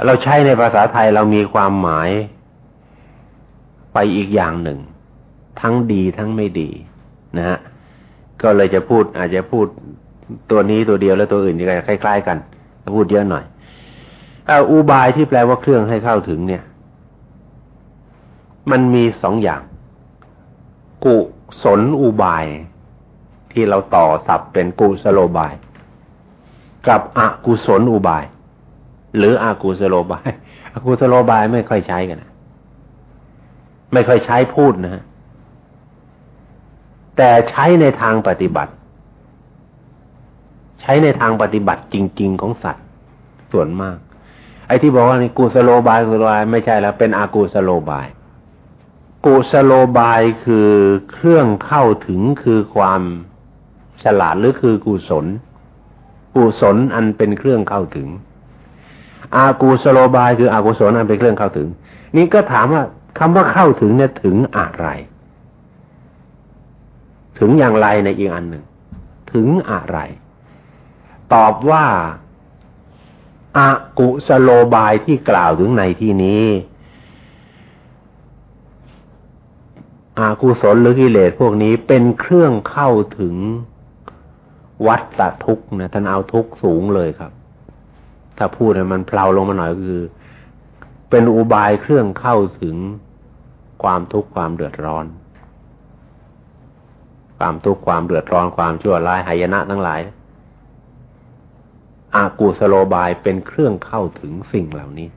เราใช้ในภาษาไทยเรามีความหมายไปอีกอย่างหนึ่ง ทั้งดีทั้งไม่ดีนะฮะก็เลยจะพูดอาจจะพูดตัวนี้ตัวเดียวแล้วตัวอื่นจะคล้าย ๆ กันพูดเยอะหน่อยอุบายที่แปลว่าเครื่องให้เข้าถึงเนี่ย มันมีสองอย่าง กุศลอุบาย ที่เราต่อสับเป็นกุสโลบาย กับอกุศลอุบาย หรืออากุสโลบายอากุสโลบายไม่ค่อยใช้กันนะไม่ค่อยใช้พูดนะฮะแต่ใช้ในทางปฏิบัติ ใช้ในทางปฏิบัติจริง ๆ ของสัตว์ส่วนมาก ไอ้ที่บอกว่าในกุสโลบายกุสโลบายไม่ใช่แล้วเป็นอกุสโลบายกุสโลบายคือเครื่องเข้าถึงคือความฉลาดหรือคือกุศลกุศลอันเป็นเครื่องเข้าถึง อากุสโลบายคืออากุศลอันเป็นเครื่องเข้าถึง นี่ก็ถามว่าคำว่าเข้าถึงเนี่ยถึงอะไร ถึงอย่างไรในอีกอันหนึ่ง ถึงอะไร ตอบว่าอากุสโลบายที่กล่าวถึงในที่นี้อากุศลหรือกิเลสพวกนี้เป็นเครื่องเข้าถึงวัฏทุกข์นะท่านเอาทุกข์สูงเลยครับ ถ้าพูดให้มันเพลาลงมาหน่อยคือ เป็นอุบายเครื่องเข้าถึงความทุกข์ความเดือดร้อน ความทุกข์ความเดือดร้อนความชั่วร้ายหายนะทั้งหลายอากูสโลบายเป็นเครื่องเข้าถึงสิ่งเหล่านี้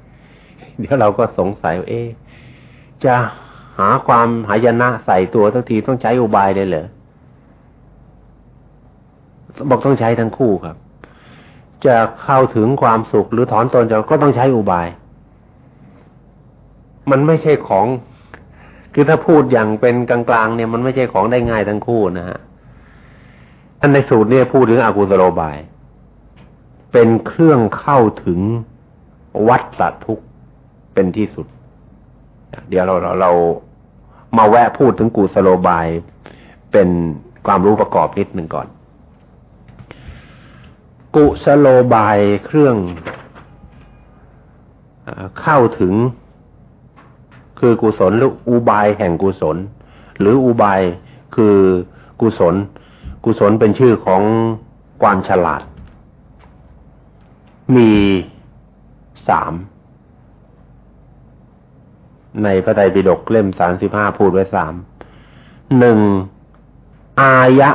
เดี๋ยวเราก็สงสัยเอ๊จะหาความหายนะใส่ตัวทั้งทีต้องใช้อุบายเลยเหรอบอกต้องใช้ทั้งคู่ครับ จะเข้าถึงความสุขหรือถอนตนจะก็ต้องใช้อุบาย มันไม่ใช่ของ คือถ้าพูดอย่างเป็นกลางๆเนี่ย มันไม่ใช่ของได้ง่ายทั้งคู่นะฮะอันในสูตรเนี่ยพูดถึงอกุสโลบาย เป็นเครื่องเข้าถึงวัฏฏทุกข์เป็นที่สุด เดี๋ยวเราเราเรามาแวะพูดถึงกุสโลบายเป็นความรู้ประกอบนิดหนึ่งก่อน กุสโลบายเครื่องเข้าถึง คือกุศลหรืออุบายแห่งกุศล หรืออุบายคือกุศล กุศลเป็นชื่อของความฉลาด มีสามในพระไตรปิฎกเล่มสามสิบห้าพูดไว้สามหนึ่งอายะ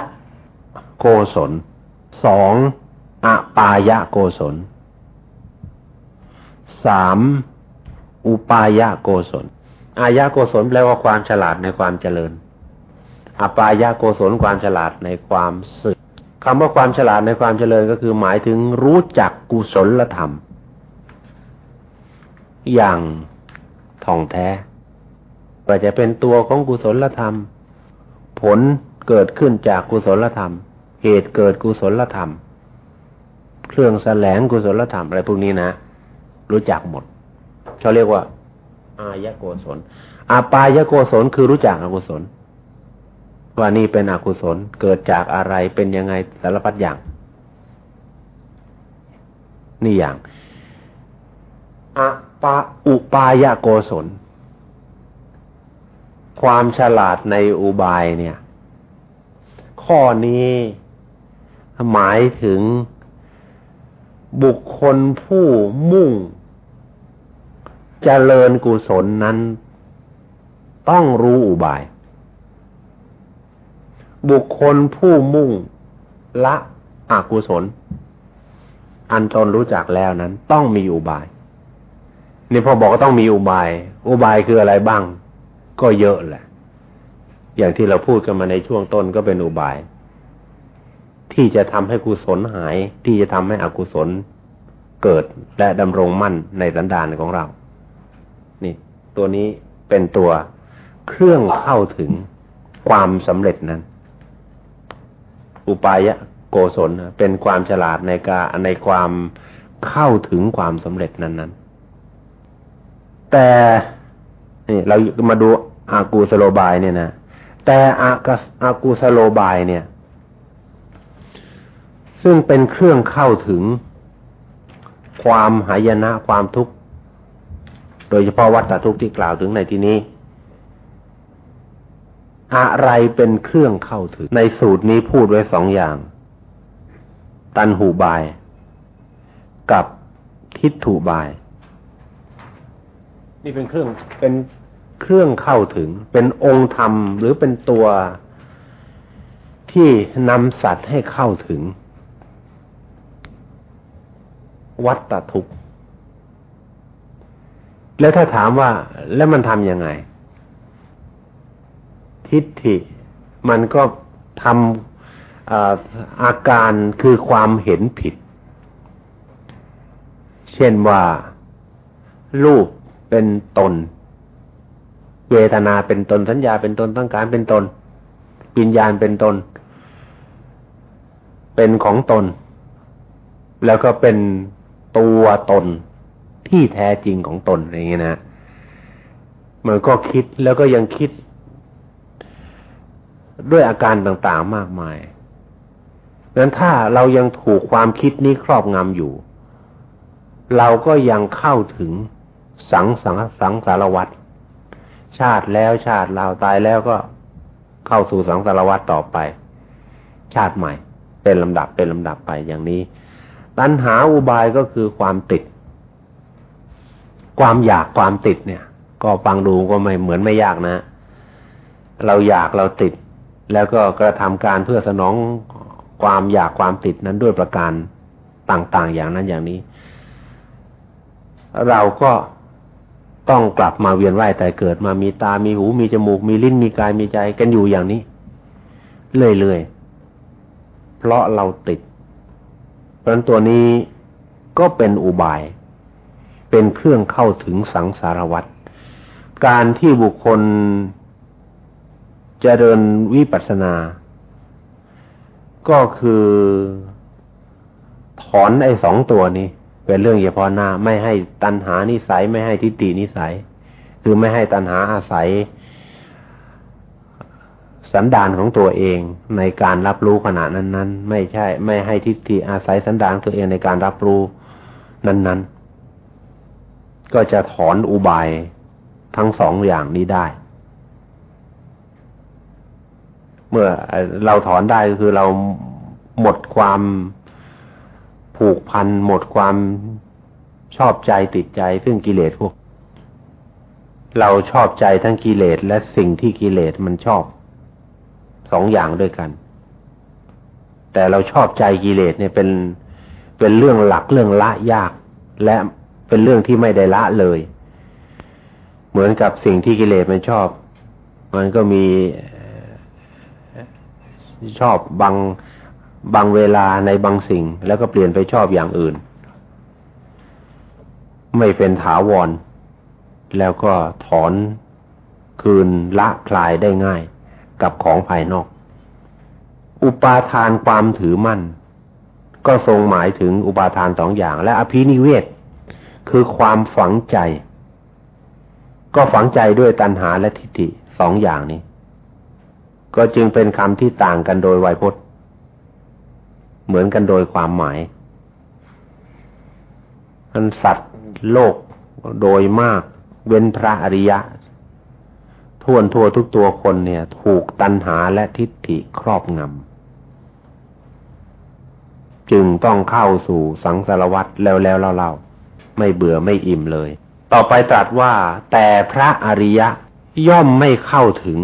โกศลสอง อปายะโกศลสามอุปายะโกศล อายะโกศลแปลว่าความฉลาดในความเจริญ อปายะโกศลความฉลาดในความสึกคำว่าความฉลาดในความเจริญก็คือหมายถึงรู้จักกุศลธรรม อย่างท่องแท้ว่าจะเป็นตัวของกุศลธรรม ผลเกิดขึ้นจากกุศลธรรม เหตุเกิดกุศลธรรม เครื่องแสลงกุศลธรรมอะไรพวกนี้นะ รู้จักหมดเขาเรียกว่า อายะโกศลอาปายะโกศลคือรู้จักอกุศล ว่านี่เป็นอกุศลเกิดจากอะไรเป็นยังไงสารพัดอย่าง นี่อย่างอปาอุปายะโกศล ความฉลาดในอุบายเนี่ย ข้อนี้หมายถึง บุคคลผู้มุ่งเจริญกุศลนั้น ต้องรู้อุบาย บุคคลผู้มุ่งละอกุศล อันตนรู้จักแล้วนั้น ต้องมีอุบาย นี่พอบอกว่าต้องมีอุบาย อุบายคืออะไรบ้าง ก็เยอะแหละ อย่างที่เราพูดกันมาในช่วงต้นก็เป็นอุบาย ที่จะทำให้กุศลหาย ที่จะทำให้อกุศลเกิดและดำรงมั่นในสันดานของเรา นี่ ตัวนี้เป็นตัวเครื่องเข้าถึงความสำเร็จนั้น อุปายะโกศลเป็นความฉลาดในการในความเข้าถึงความสำเร็จนั้นแต่นี่เรามาดูอากูสโลบายเนี่ยนะแต่อาอากูสโลบายเนี่ย ซึ่งเป็นเครื่องเข้าถึงความหายนะความทุกข์ โดยเฉพาะวัฏทุกข์ที่กล่าวถึงในที่นี้ อะไรเป็นเครื่องเข้าถึง ในสูตรนี้พูดไว้สองอย่าง ตันหูบาย กับทิฏฐุบาย นี่เป็นเครื่องเป็นเครื่องเข้าถึง เป็นองค์ธรรมหรือเป็นตัวที่นำสัตว์ให้เข้าถึง วัตตทุกข์แล้วถ้าถามว่าแล้วมันทำยังไง ทิฏฐิมันก็ทำอาอาการคือความเห็นผิด เช่นว่า รูปเป็นตน เวทนาเป็นตนสัญญาเป็นตนตั้งการเป็นตน วิญญาณเป็นตน เป็นของตน แล้วก็เป็น ตัวตนที่แท้จริงของตนอย่างนี้นะมันก็คิดแล้วก็ยังคิด ด้วยอาการต่างๆมากมายดังนั้นถ้าเรายังถูกความคิดนี้ครอบงำอยู่ เราก็ยังเข้าถึงสังสังสังสารวัตรชาติแล้วชาติเราตายแล้วก็เข้าสู่สังสารวัตรต่อไป ชาติใหม่ เป็นลำดับเป็นลำดับไปอย่างนี้ ตัณหาอุบายก็คือความติด ความอยากความติดเนี่ย ก็ฟังดูก็ไม่เหมือนไม่ยากนะ เราอยากเราติด แล้วก็กระทำการเพื่อสนองความอยากความติดนั้นด้วยประการต่าง ๆ อย่างนั้นอย่างนี้ เราก็ต้องกลับมาเวียนว่ายแต่เกิดมามีตา มีหู มีจมูก มีลิ้น มีกาย มีใจกันอยู่อย่างนี้ เรื่อยๆ เพราะเราติด เพราะนั้นตัวนี้ก็เป็นอุบาย เป็นเครื่องเข้าถึงสังสารวัฏการที่บุคคลจเจริญวิปัสสนา ก็คือถอนไอ้สองตัวนี้ เป็นเรื่องเฉพาะหน้า ไม่ให้ตัณหานิสัย ไม่ให้ทิฏฐินิสัย คือไม่ให้ตัณหาอาศัย สันดานของตัวเองในการรับรู้ขณะนั้น ๆ ไม่ใช่ ไม่ให้ทิฏฐิอาศัยสันดานตัวเองในการรับรู้นั้น ๆ ก็จะถอนอุบายทั้งสองอย่างนี้ได้ เมื่อเราถอนได้ก็คือเราหมดความผูกพันหมดความชอบใจติดใจ ซึ่งกิเลสพวก เราชอบใจทั้งกิเลสและสิ่งที่กิเลสมันชอบ สองอย่างด้วยกัน แต่เราชอบใจกิเลสเนี่ยเป็นเป็นเรื่องหลักเรื่องละยาก และเป็นเรื่องที่ไม่ได้ละเลย เหมือนกับสิ่งที่กิเลสมันชอบ มันก็มีชอบบางบางเวลาในบางสิ่ง แล้วก็เปลี่ยนไปชอบอย่างอื่น ไม่เป็นถาวร แล้วก็ถอนคืนละคลายได้ง่าย กับของภายนอก อุปาทานความถือมั่น ก็ทรงหมายถึงอุปาทานสองอย่าง และอภินิเวศ คือความฝังใจ ก็ฝังใจด้วยตัณหาและทิฏฐิสองอย่างนี้ ก็จึงเป็นคำที่ต่างกันโดยไวยพจน์ เหมือนกันโดยความหมายมันสัตว์โลกโดยมากเว้นพระอริยะ ทั่วทั่วทุกตัวคนเนี่ย ถูกตัณหาและทิฏฐิครอบงำจึงต้องเข้าสู่สังสารวัตรแล้วแล้วเล่าๆไม่เบื่อไม่อิ่มเลย ต่อไปตรัสว่า แต่พระอริยะย่อมไม่เข้าถึง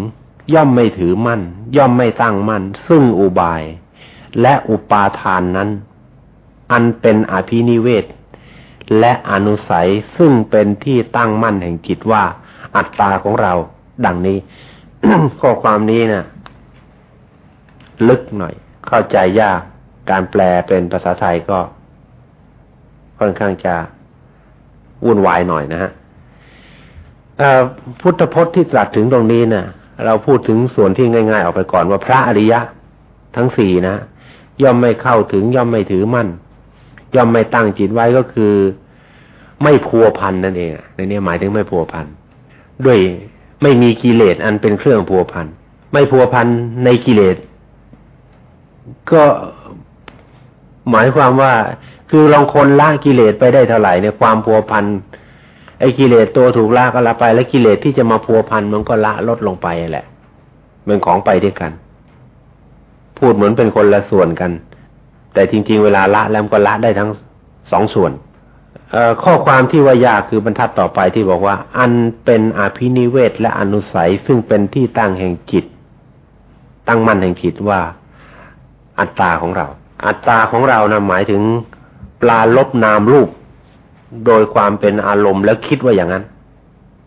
ย่อมไม่ถือมั่น ย่อมไม่ตั้งมั่น ซึ่งอุบาย และอุปาทานนั้น อันเป็นอภินิเวศและอนุสัยซึ่งเป็นที่ตั้งมั่นแห่งจิตว่าอัตตาของเรา ดังนี้ข้อความนี้นะลึกหน่อย เข้าใจยากการแปลเป็นภาษาไทยก็ ค่อนข้างจะวุ่นวายหน่อยนะฮะพุทธพจน์ที่ตรัสถึงตรงนี้นะเราพูดถึงส่วนที่ง่าย ๆ ออกไปก่อนว่าพระอริยะ ทั้งสี่นะย่อมไม่เข้าถึง ย่อมไม่ถือมั่น ย่อมไม่ตั้งจิตไว้ก็คือ ไม่พัวพันนั่นเองในนี้หมายถึงไม่พัวพันด้วย ไม่มีกิเลสอันเป็นเครื่องพัวพันไม่พัวพันในกิเลส ก็หมายความว่าคือลองคนละกิเลสไปได้เท่าไหร่เนี่ยความพัวพันไอ้กิเลสตัวถูกละก็ละไป แล้วกิเลสที่จะมาพัวพันมันก็ละลดลงไปแหละเป็นของไปด้วยกัน พูดเหมือนเป็นคนละส่วนกัน แต่จริง ๆ เวลาละแล้วก็ละได้ทั้งสองส่วน ข้อความที่ว่ายากคือบรรทัดต่อไปที่บอกว่า อันเป็นอภินิเวศและอนุสัยซึ่งเป็นที่ตั้งแห่งจิต ตั้งมั่นแห่งจิตว่า อัตตาของเรา อัตตาของเรานะหมายถึงปลาลบนามรูป โดยความเป็นอารมณ์แล้วคิดว่าอย่างนั้น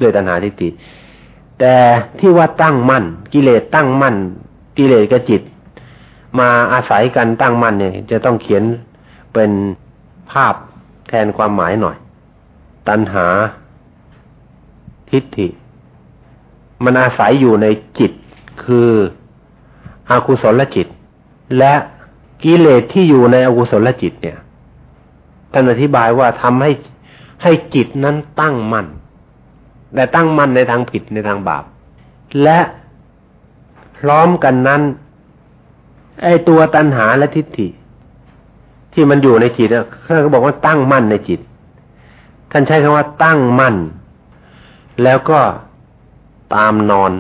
ด้วยตัณหาทิฏฐิแต่ที่ว่าตั้งมั่น กิเลสตั้งมั่น กิเลสกับจิต มาอาศัยกันตั้งมั่นเนี่ย จะต้องเขียนเป็นภาพ แทนความหมายหน่อย ตัณหา ทิฏฐิ มันอาศัยอยู่ในจิตคืออากุศลจิต และกิเลสที่อยู่ในอกุศลจิตเนี่ยท่านอธิบายว่าทำให้ให้จิตนั้นตั้งมั่นแต่ตั้งมั่นในทางผิดในทางบาป และพร้อมกันนั้น ไอตัวตัณหาและทิฏฐิ ที่มันอยู่ในจิตท่านก็บอกว่าตั้งมั่นในจิต ท่านใช้คำว่าตั้งมั่น แล้วก็ตามนอน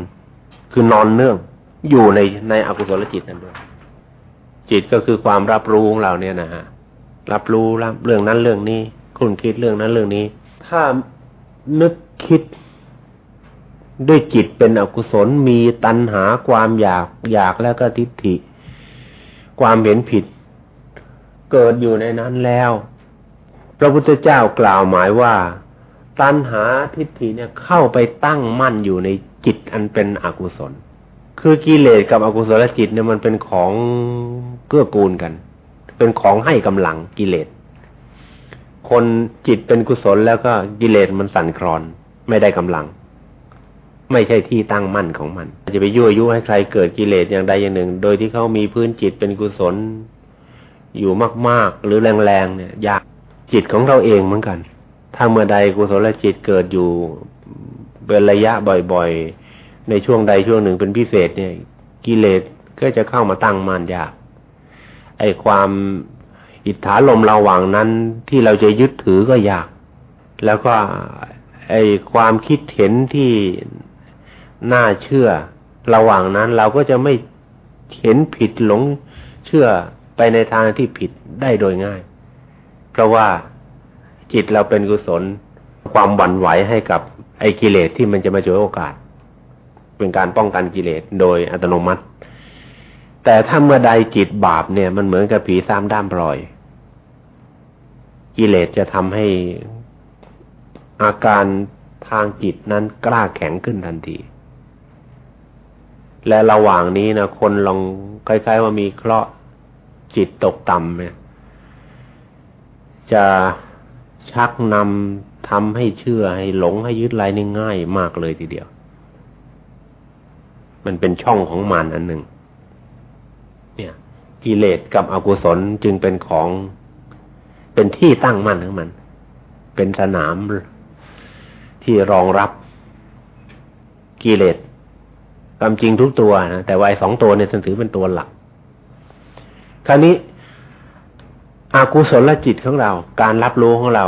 คือนอนเนื่องอยู่ในในอกุศลจิตนั่นด้วยจิตก็คือความรับรู้ของเราเนี่ยนะฮะรับรู้รับเรื่องนั้นเรื่องนี้คุณคิดเรื่องนั้นเรื่องนี้ ถ้านึกคิดด้วยจิตเป็นอกุศลมีตัณหาความอยากอยากแล้วก็ทิฏฐิ ความเห็นผิด เกิดอยู่ในนั้นแล้ว พระพุทธเจ้ากล่าวหมายว่า ตัณหาทิฏฐิเนี่ยเข้าไปตั้งมั่นอยู่ในจิตอันเป็นอกุศล คือกิเลสกับอกุศลจิตเนี่ยมันเป็นของเกื้อกูลกัน เป็นของให้กำลังกิเลส คนจิตเป็นกุศลแล้วก็กิเลสมันสั่นคลอนไม่ได้กำลังไม่ใช่ที่ตั้งมั่นของมัน จะไปยั่วยุให้ใครเกิดกิเลสอย่างใดอย่างหนึ่ง โดยที่เขามีพื้นจิตเป็นกุศล อยู่มากๆ หรือแรงๆเนี่ยยากจิตของเราเองเหมือนกัน ถ้าเมื่อใดกุศลจิตเกิดอยู่เป็นระยะบ่อยๆ ในช่วงใดช่วงหนึ่งเป็นพิเศษเนี่ย กิเลสก็จะเข้ามาตั้งมั่นยากไอ้ความอิทธาลมระหว่างนั้นที่เราจะยึดถือก็ยาก แล้วก็ไอความคิดเห็นที่น่าเชื่อระหว่างนั้น เราก็จะไม่เห็นผิดหลงเชื่อ ไปในทางที่ผิดได้โดยง่าย เพราะว่าจิตเราเป็นกุศล ความหวั่นไหวให้กับไอ้กิเลสที่มันจะมาจ่วยโอกาส เป็นการป้องกันกิเลสโดยอัตโนมัติ แต่ถ้าเมื่อใดจิตบาปเนี่ย มันเหมือนกับผีสามด้ามปล่อย กิเลสจะทำให้อาการทางจิตนั้นกล้าแข็งขึ้นทันที และระหว่างนี้นะคนลองคล้ายๆว่ามีเคราะห์ จิตตกต่ำเนี่ยจะชักนำทำให้เชื่อให้หลงให้ยึดลายนี่ง่ายมากเลยทีเดียว มันเป็นช่องของมันอันหนึ่ง เนี่ยกิเลสกับอกุศลจึงเป็นของ เป็นที่ตั้งมั่นของมัน เป็นสนามที่รองรับกิเลสความจริงทุกตัวนะแต่ว่าสองตัวเนี่ยถือเป็นตัวหลัก คราวนี้อากุศลจิตของเรา การรับรู้ของเรา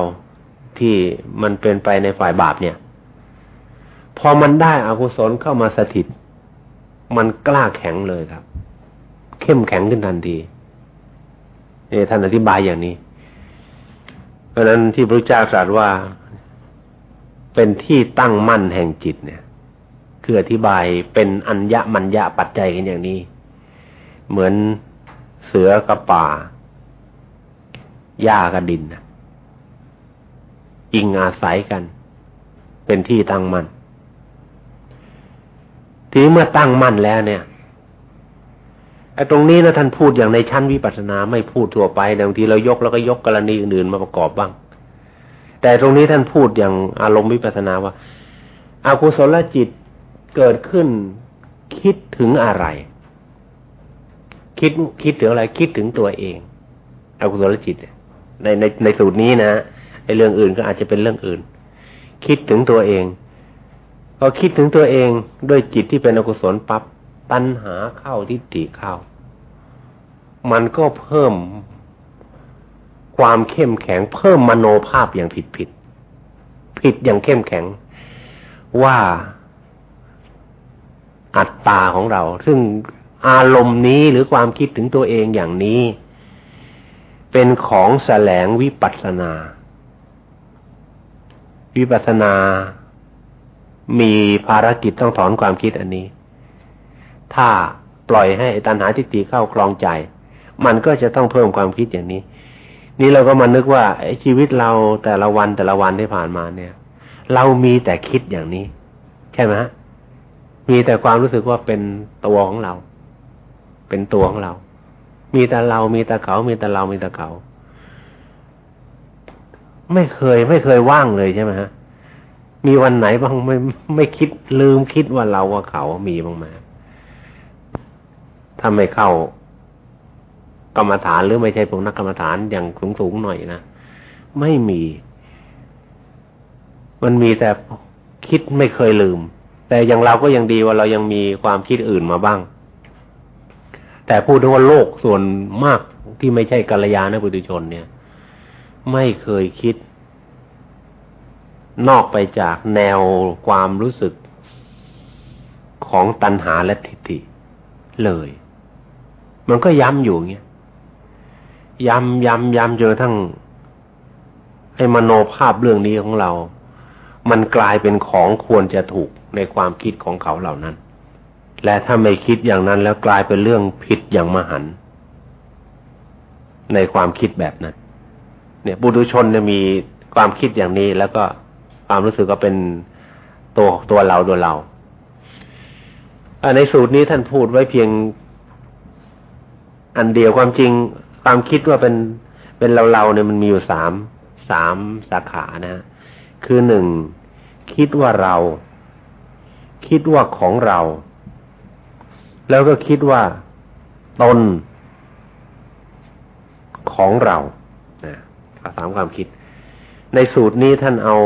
ที่มันเป็นไปในฝ่ายบาปเนี่ย พอมันได้อากุศลเข้ามาสถิต มันกล้าแข็งเลยครับ เข้มแข็งขึ้นทันทีนี่ท่านอธิบายอย่างนี้ เพราะนั้นที่พระเจ้าตรัสว่าเป็นที่ตั้งมั่นแห่งจิตเนี่ย คืออธิบายเป็นอัญญมัญญะปัจจัยกันอย่างนี้ เหมือน เสือกับป่า หญ้ากับดินอิงอาศัยกัน เป็นที่ตั้งมั่นทีเมื่อตั้งมั่นแล้วเนี่ยไอ้ตรงนี้นะท่านพูดอย่างในชั้นวิปัสสนาไม่พูดทั่วไปบางทีเรายกแล้วก็ยกกรณีอื่นๆมาประกอบบ้าง แต่ตรงนี้ท่านพูดอย่างอารมณ์วิปัสสนาว่าอากุศลจิตเกิดขึ้นคิดถึงอะไร คิดคิดถึงอะไรคิดถึงตัวเองอกุศลจิตในในในสูตรนี้นะไอ้เรื่องอื่นก็อาจจะเป็นเรื่องอื่น คิดถึงตัวเองพอคิดถึงตัวเองด้วยจิตที่เป็นอกุศลปับ๊บตัณหาเข้าทิฏฐิเข้า มันก็เพิ่มความเข้มแข็ง เพิ่มมโนภาพอย่างผิดผิดผิดอย่างเข้มแข็ง ว่าอัตตาของเรา ซึ่ง อารมณ์นี้หรือความคิดถึงตัวเองอย่างนี้ เป็นของแสลงวิปัสนา วิปัสนา มีภารกิจต้องถอนความคิดอันนี้ ถ้าปล่อยให้ตัณหาทิฏฐิเข้าคลองใจ มันก็จะต้องเพิ่มความคิดอย่างนี้ นี่เราก็มานึกว่าชีวิตเราแต่ละวันแต่ละวันที่ผ่านมาเนี่ย เรามีแต่คิดอย่างนี้ ใช่ไหมมีแต่ความรู้สึกว่าเป็นตัวของเรา เป็นตัวของเรา มีแต่เรามีแต่เขา มีแต่เรามีแต่เขา ไม่เคย ไม่เคยว่างเลยใช่ไหมฮะ มีวันไหนบ้างไม่ไม่คิดลืมคิดว่าเราว่าเขามีบ้างไหมถ้าไม่เข้ากรรมฐานหรือไม่ใช่พวกนักกรรมฐานอย่างสูงๆหน่อยนะไม่มี มันมีแต่คิดไม่เคยลืม แต่อย่างเราก็ยังดีว่าเรายังมีความคิดอื่นมาบ้าง แต่พูดถึงว่าโลกส่วนมากที่ไม่ใช่กัลยาณปุถุชนเนี่ย ไม่เคยคิด นอกไปจากแนวความรู้สึกของตัณหาและทิฏฐิเลย มันก็ย้ำอยู่เงี้ยย้ำย้ำย้ำจนทั้งให้มโนภาพเรื่องนี้ของเรา มันกลายเป็นของควรจะถูกในความคิดของเขาเหล่านั้น และถ้าไม่คิดอย่างนั้นแล้วกลายเป็นเรื่องผิดอย่างมหัน ในความคิดแบบนั้น เนี่ยบุตุชนเนี่ยมีความคิดอย่างนี้แล้วก็ความรู้สึกก็เป็นตัวตัวเราตัวเราในสูตรนี้ท่านพูดไว้เพียง อันเดียวความจริงความคิดว่าเป็นเป็นเราเราเนี่ยมันมีอยู่สามสามสาขานะ คือหนึ่งคิดว่าเรา คิดว่าของเรา แล้วก็คิดว่าตนของเราสามความคิด ในสูตรนี้ท่านเอา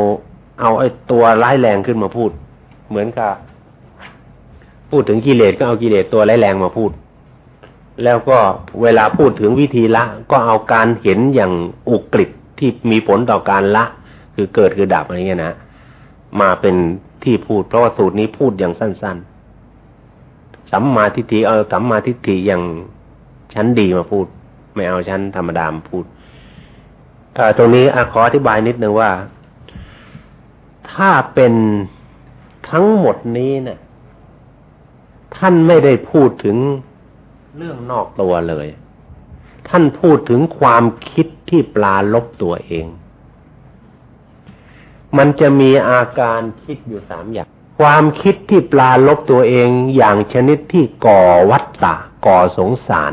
เอาไอ้ตัวร้ายแรงขึ้นมาพูด เหมือนกับพูดถึงกิเลสก็เอากิเลสตัวร้ายแรงมาพูด แล้วก็เวลาพูดถึงวิธีละ ก็เอาการเห็นอย่างอุกฤษที่มีผลต่อการละ คือเกิดคือดับอะไรเงี้ยนะมาเป็นที่พูดเพราะว่าสูตรนี้พูดอย่างสั้น ๆ สัมมาทิฏฐิเอาสัมมาทิฏฐิอย่างชั้นดีมาพูด ไม่เอาชั้นธรรมดามาพูดตรงนี้อขออธิบายนิดนึงว่า ถ้าเป็นทั้งหมดนี้เนะี่ยท่านไม่ได้พูดถึงเรื่องนอกตัวเลย ท่านพูดถึงความคิดที่ปลาลบตัวเอง มันจะมีอาการคิดอยู่สามอย่าง ความคิดที่ปลาลบตัวเองอย่างชนิดที่ก่อวัตตะก่อสงสาร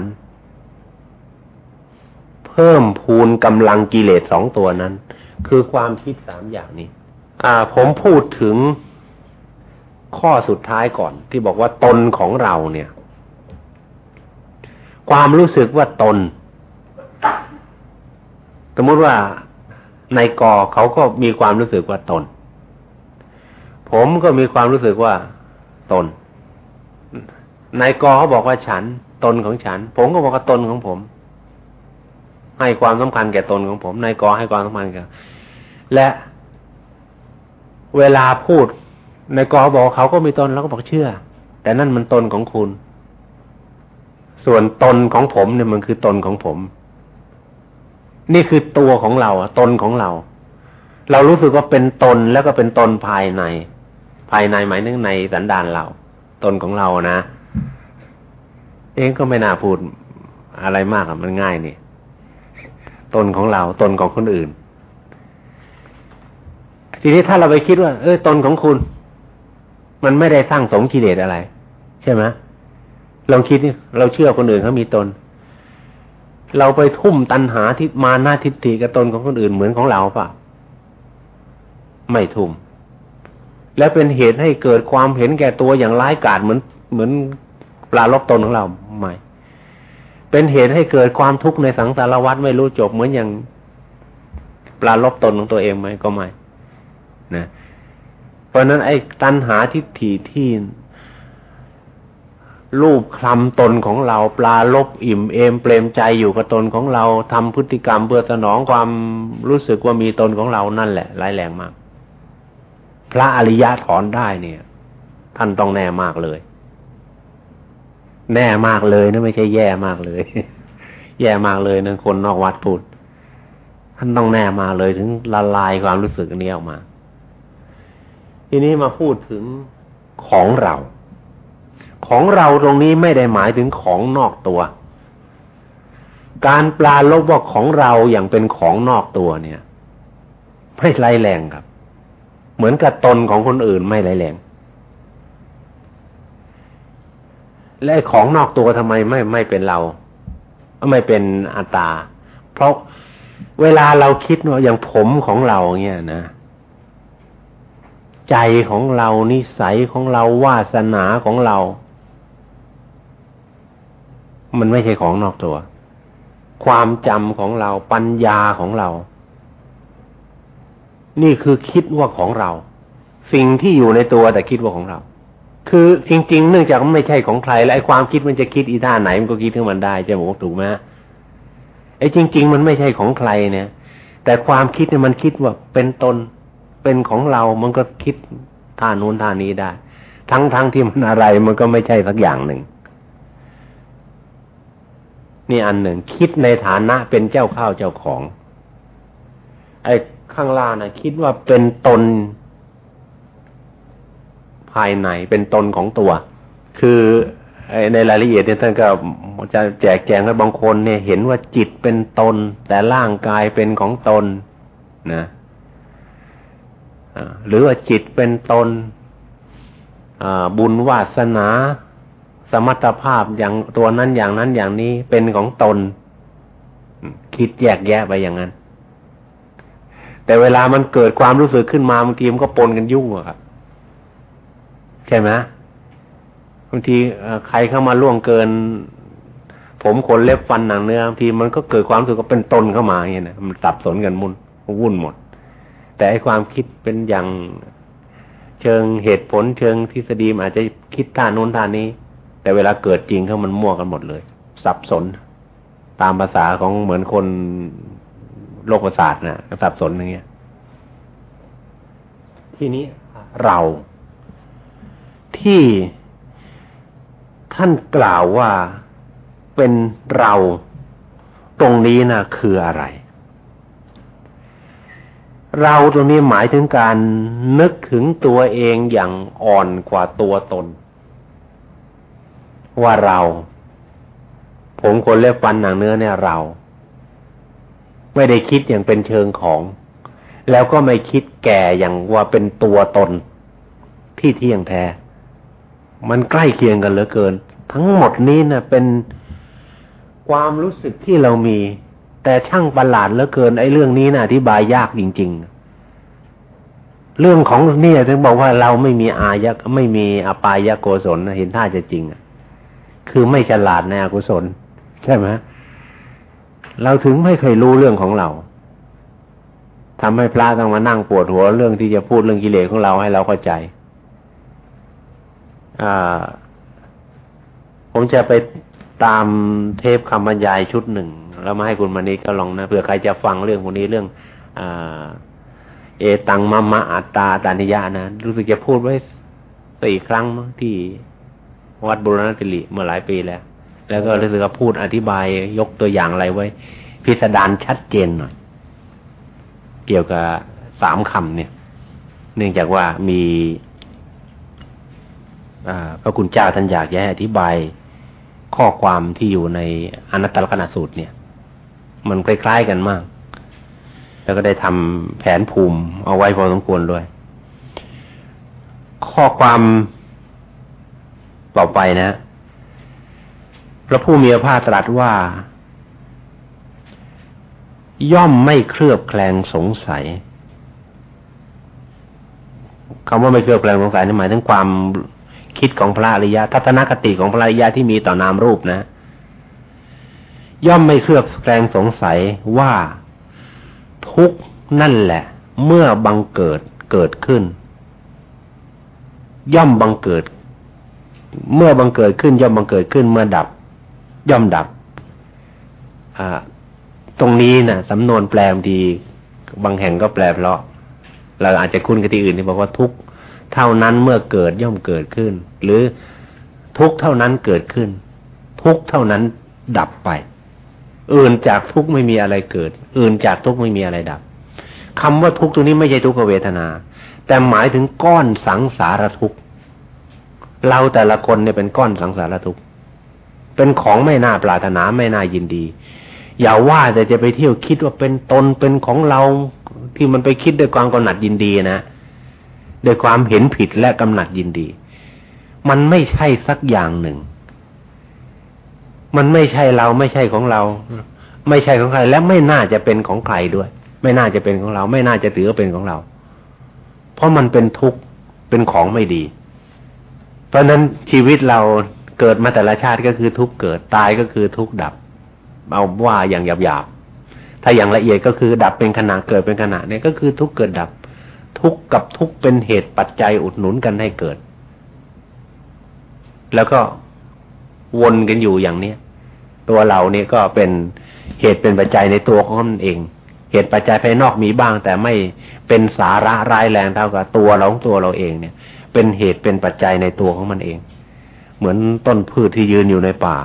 เพิ่มพูนกำลังกิเลสสองตัวนั้น คือความคิดสามอย่างนี้ อ่า ผมพูดถึงข้อสุดท้ายก่อน ที่บอกว่าตนของเราเนี่ย ความรู้สึกว่าตน สมมติว่าในกอเขาก็มีความรู้สึกว่าตน ผมก็มีความรู้สึกว่า ตน นายกเขาบอกว่าฉัน ตนของฉัน ผมก็บอกว่าตนของผม ให้ความสำคัญแก่ตนของผม นายกให้ความสำคัญแก่และเวลาพูดในกบอกเขาก็มีตนแล้วก็บอกเชื่อ แต่นั่นมันตนของคุณ ส่วนตนของผมเนี่ยมันคือตนของผม นี่คือตัวของเราตนของเรา เรารู้สึกว่าเป็นตนแล้วก็เป็นตนภายใน ภายในหมายถึงในสันดานเรา ตนของเรานะ เองก็ไม่น่าพูดอะไรมากอะมันง่ายนี่ ตนของเรา ตนของคนอื่น ทีนี้ถ้าเราไปคิดว่า เออตนของคุณ มันไม่ได้สร้างสมกิเลสอะไร ใช่ไหมลองคิดนี่เราเชื่อคนอื่นเขามีตน เราไปทุ่มตันหาทิมาหน้าทิฏฐิกับตนของคนอื่นเหมือนของเราเปล่าไม่ทุ่ม และเป็นเหตุให้เกิดความเห็นแก่ตัวอย่างร้ายกาจเหมือนเหมือนปลาลบตนของเราไม่เป็นเหตุให้เกิดความทุกข์ในสังสารวัฏไม่รู้จบเหมือนอย่างปลาลบตนของตัวเองไหมก็ไม่นะเพราะนั้นไอ้ตัณหาทิฏฐิที่รูปคลำตนของเราปลาลบอิ่มเอมเปลมใจอยู่กับตนของเราทำพฤติกรรมเพื่อสนองความรู้สึกว่ามีตนของเรานั่นแหละร้ายแรงมาก พระอริยะถอนได้เนี่ย ท่านต้องแน่มากเลย แน่มากเลยนะไม่ใช่แย่มากเลย แย่มากเลยนะคนนอกวัดพูดท่านต้องแน่มากเลยถึงละลายความรู้สึกนี้ออกมา ทีนี้มาพูดถึงของเรา ของเราตรงนี้ไม่ได้หมายถึงของนอกตัว การปลาลบว่าของเราอย่างเป็นของนอกตัวเนี่ย ไม่ไรแรงครับ เหมือนกับตนของคนอื่นไม่ไรแรงและของนอกตัวทำไมไม่ไม่เป็นเรา ไม่เป็นอัตตา เพราะเวลาเราคิดว่าอย่างผมของเราเนี่ยนะ ใจของเรานิสัยของเราวาสนาของเรา มันไม่ใช่ของนอกตัว ความจำของเราปัญญาของเรา นี่คือคิดว่าของเรา สิ่งที่อยู่ในตัวแต่คิดว่าของเรา คือจริง ๆ เนื่องจากมันไม่ใช่ของใคร และไอ้ความคิดมันจะคิดอีท่าไหนมันก็คิดขึ้นมันได้จะบอกถูกไหมไอ้จริง ๆ มันไม่ใช่ของใครเนี่ย แต่ความคิดเนี่ยมันคิดว่าเป็นตนเป็นของเรา มันก็คิดท่านู้นท่านี้ได้ ทั้งๆทที่มันอะไรมันก็ไม่ใช่สักอย่างหนึ่ง นี่อันหนึ่ง คิดในฐานะเป็นเจ้าข้าวเจ้าของ ไอ้ ข้างล่างนะคิดว่าเป็นตนภายในเป็นตนของตัว คือในรายละเอียดเนี่ยท่านก็จะแจกแจงให้บางคนเนี่ย เห็นว่าจิตเป็นตน แต่ร่างกายเป็นของตนนะหรือว่าจิตเป็นตนบุญวาสนา สมรรถภาพอย่างตัวนั้นอย่างนั้นอย่างนี้เป็นของตน คิดแยกแยะไปอย่างนั้น แต่เวลามันเกิดความรู้สึกขึ้นมาบางทีมันก็ปนกันยุ่งอะครับ ใช่ไหมบางทีใครเข้ามาล่วงเกิน ผมขนเล็บฟันหนังเนื้อบางทีมันก็เกิดความรู้สึกว่าเป็นตนเข้ามาอย่างนี้นะมันสับสนกันมุนวุ่นหมด แต่ไอความคิดเป็นอย่างเชิงเหตุผลเชิงทฤษฎีอาจจะคิดท่านู้นท่านี้ แต่เวลาเกิดจริงเขามันมั่วกันหมดเลย สับสน ตามภาษาของเหมือนคน โลกประสาทนะสับสนอย่างเงี้ย ทีนี้เราที่ท่านกล่าวว่าเป็นเราตรงนี้นะคืออะไร เราตรงนี้หมายถึงการนึกถึงตัวเองอย่างอ่อนกว่าตัวตน ว่าเรา ผมคนเล็บฟันหนังเนื้อเนี่ยเรา ไม่ได้คิดอย่างเป็นเชิงของ แล้วก็ไม่คิดแก่อย่างว่าเป็นตัวตนที่เที่ยงแท้ มันใกล้เคียงกันเหลือเกิน ทั้งหมดนี้นะ่ะเป็นความรู้สึกที่เรามี แต่ช่างประหลาดเหลือเกิน ไอ้เรื่องนี้นะ่ะอธิบายยากจริง ๆ เรื่องของนี่ถึงบอกว่าเราไม่มีอายะไม่มีอปายะโกศลเห็นท่าจะจริงอะคือไม่ฉลาดในอกุศล ใช่ไหม เราถึงไม่เคยรู้เรื่องของเราทำให้พระต้องมานั่งปวดหัวเรื่องที่จะพูดเรื่องกิเลสของเราให้เราเข้าใจอ่าผมจะไปตามเทปคำบรรยายชุดหนึ่ง แล้วมาให้คุณมานีก็ลองนะเผื่อใครจะฟังเรื่องพวกนี้เรื่องอ่าเอตังมะมะอัตตาตานิยานะรู้สึกจะพูดไว้สี่ครั้งที่วัดบุรณะติริเมื่อหลายปีแล้ว แล้วก็รู้สึกว่าพูดอธิบายยกตัวอย่างอะไรไว้ พิสดารชัดเจนหน่อย เกี่ยวกับสามคำเนี่ย เนื่องจากว่ามีพระคุณเจ้าท่านอยากจะให้อธิบายข้อความที่อยู่ในอนัตตลกนสูตรเนี่ย มันคล้ายๆกันมาก แล้วก็ได้ทำแผนภูมิเอาไว้พอสมควรด้วย ข้อความต่อไปนะ พระผู้มีพระภาคตรัสว่า ย่อมไม่เคลือบแคลงสงสัยคำว่าไม่เคลือบแคลงสงสัยนี่หมายถึงความคิดของพระอริยะทัศนคติของพระอริยะที่มีต่อนามรูปนะ ย่อมไม่เคลือบแคลงสงสัยว่าทุกนั่นแหละ เมื่อบังเกิดเกิดขึ้น ย่อมบังเกิด เมื่อบังเกิดขึ้น ย่อมบังเกิดขึ้นเมื่อดับ ย่อมดับตรงนี้นะ่ะสำนวนแปลดี บางแห่งก็แปลเพราะ เราอาจจะคุ้นกับที่อื่นที่บอกว่าทุกเท่านั้นเมื่อเกิดย่อมเกิดขึ้น หรือทุกเท่านั้นเกิดขึ้น ทุกเท่านั้นดับไป อื่นจากทุกไม่มีอะไรเกิด อื่นจากทุกไม่มีอะไรดับคำว่าทุกตัวนี้ไม่ใช่ทุกขเวทนา แต่หมายถึงก้อนสังสารทุกเราแต่ละคนเนี่ยเป็นก้อนสังสารทุก เป็นของไม่น่าปรารถนาไม่น่ายินดี อย่าว่าแต่จะไปเที่ยวคิดว่าเป็นตนเป็นของเราที่มันไปคิดด้วยความกำหนัดยินดีนะด้วยความเห็นผิดและกำหนัดยินดี มันไม่ใช่สักอย่างหนึ่ง มันไม่ใช่เราไม่ใช่ของเรา ไม่ใช่ของใคร และไม่น่าจะเป็นของใครด้วย ไม่น่าจะเป็นของเรา ไม่น่าจะถือว่าเป็นของเรา เพราะมันเป็นทุกข์เป็นของไม่ดี เพราะนั้นชีวิตเรา เกิดมาแต่ละชาติก็คือทุกเกิดตายก็คือทุกดับ เอาว่าอย่างหยาบๆถ้าอย่างละเอียดก็คือดับเป็นขณะเกิดเป็นขณะเนี่ยก็คือทุกเกิดดับ ทุกกับทุกเป็นเหตุปัจจัยอุดหนุนกันให้เกิด แล้วก็วนกันอยู่อย่างเนี้ยตัวเราเนี่ยก็เป็นเหตุเป็นปัจจัยในตัวของมันเอง เหตุปัจจัยภายนอกมีบ้าง แต่ไม่เป็นสาระร้ายแรงเท่ากับตัวเราของตัวเราเองเนี่ย เป็นเหตุเป็นปัจจัยในตัวของมันเอง เหมือนต้นพืชที่ยืนอยู่ในป่า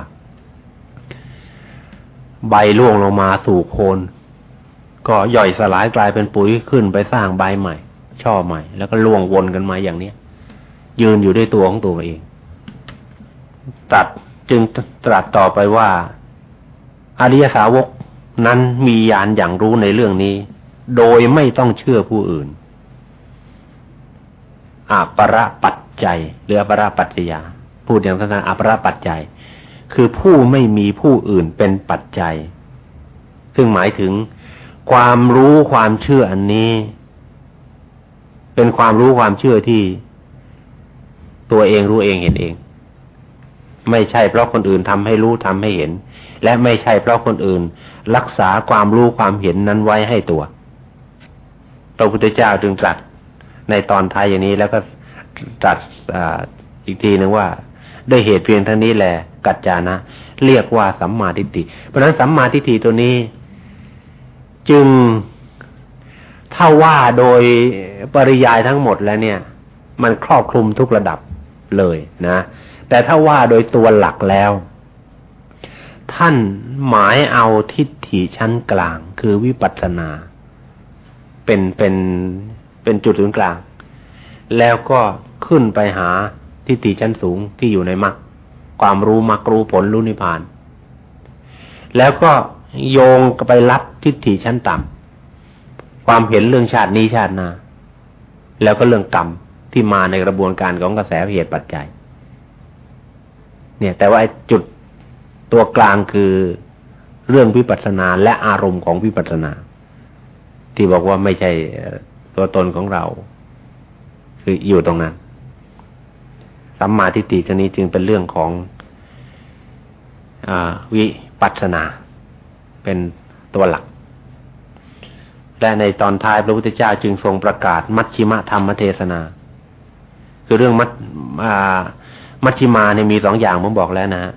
ใบร่วงลงมาสู่โคน ก็ย่อยสลายกลายเป็นปุ๋ยขึ้นไปสร้างใบใหม่ ช่อใหม่ แล้วก็ล่วงวนกันมาอย่างเนี้ยยืนอยู่ด้วยตัวของตัวเองตัดจึงตรัสต่อไปว่าอริยสาวกนั้นมีญาณอย่างรู้ในเรื่องนี้ โดยไม่ต้องเชื่อผู้อื่นอาประปัจจัยหรืออประปัจจยา พูดอย่างสั้นๆอประปัจจัย คือผู้ไม่มีผู้อื่นเป็นปัจจัย ซึ่งหมายถึงความรู้ความเชื่ออันนี้ เป็นความรู้ความเชื่อที่ตัวเองรู้เองเห็นเอง ไม่ใช่เพราะคนอื่นทำให้รู้ทำให้เห็น และไม่ใช่เพราะคนอื่น รักษาความรู้ความเห็นนั้นไว้ให้ตัวพระพุทธเจ้าจึงตรัสในตอนท้ายอย่างนี้แล้วก็ตรัสอีกทีหนึ่งว่า ด้วยเหตุเพียงเท่านี้แหละกัจจานะ เรียกว่าสัมมาทิฏฐิเพราะฉะนั้นสัมมาทิฏฐิตัวนี้ จึงถ้าว่าโดยปริยายทั้งหมดแล้วเนี่ย มันครอบคลุมทุกระดับเลยนะ แต่ถ้าว่าโดยตัวหลักแล้ว ท่านหมายเอาทิฏฐิชั้นกลาง คือวิปัสสนา เป็นเป็นเป็นจุดศูนย์กลาง แล้วก็ขึ้นไปหา ทิฏฐิชั้นสูงที่อยู่ในมรรคความรู้มรรครู้ผลรู้นิพพาน แล้วก็โยงไปรับทิฏฐิชั้นต่ำความเห็นเรื่องชาตินี้ชาติหน้าแล้วก็เรื่องกรรมที่มาในกระบวนการของกระแสเหตุปัจจัย เนี่ย แต่ว่าจุดตัวกลางคือเรื่องวิปัสสนาและอารมณ์ของวิปัสสนา ที่บอกว่าไม่ใช่ตัวตนของเรา คืออยู่ตรงนั้น สัมมาทิฏฐิชนี้จึงเป็นเรื่องของอวิปัสสนา เป็นตัวหลัก และในตอนท้ายพระพุทธเจ้าจึงทรงประกาศ มัชชิมธรรมเทศนา คือเรื่องมัชมัชชิมาเนี่ยมีสองอย่างผมบอกแล้วนะ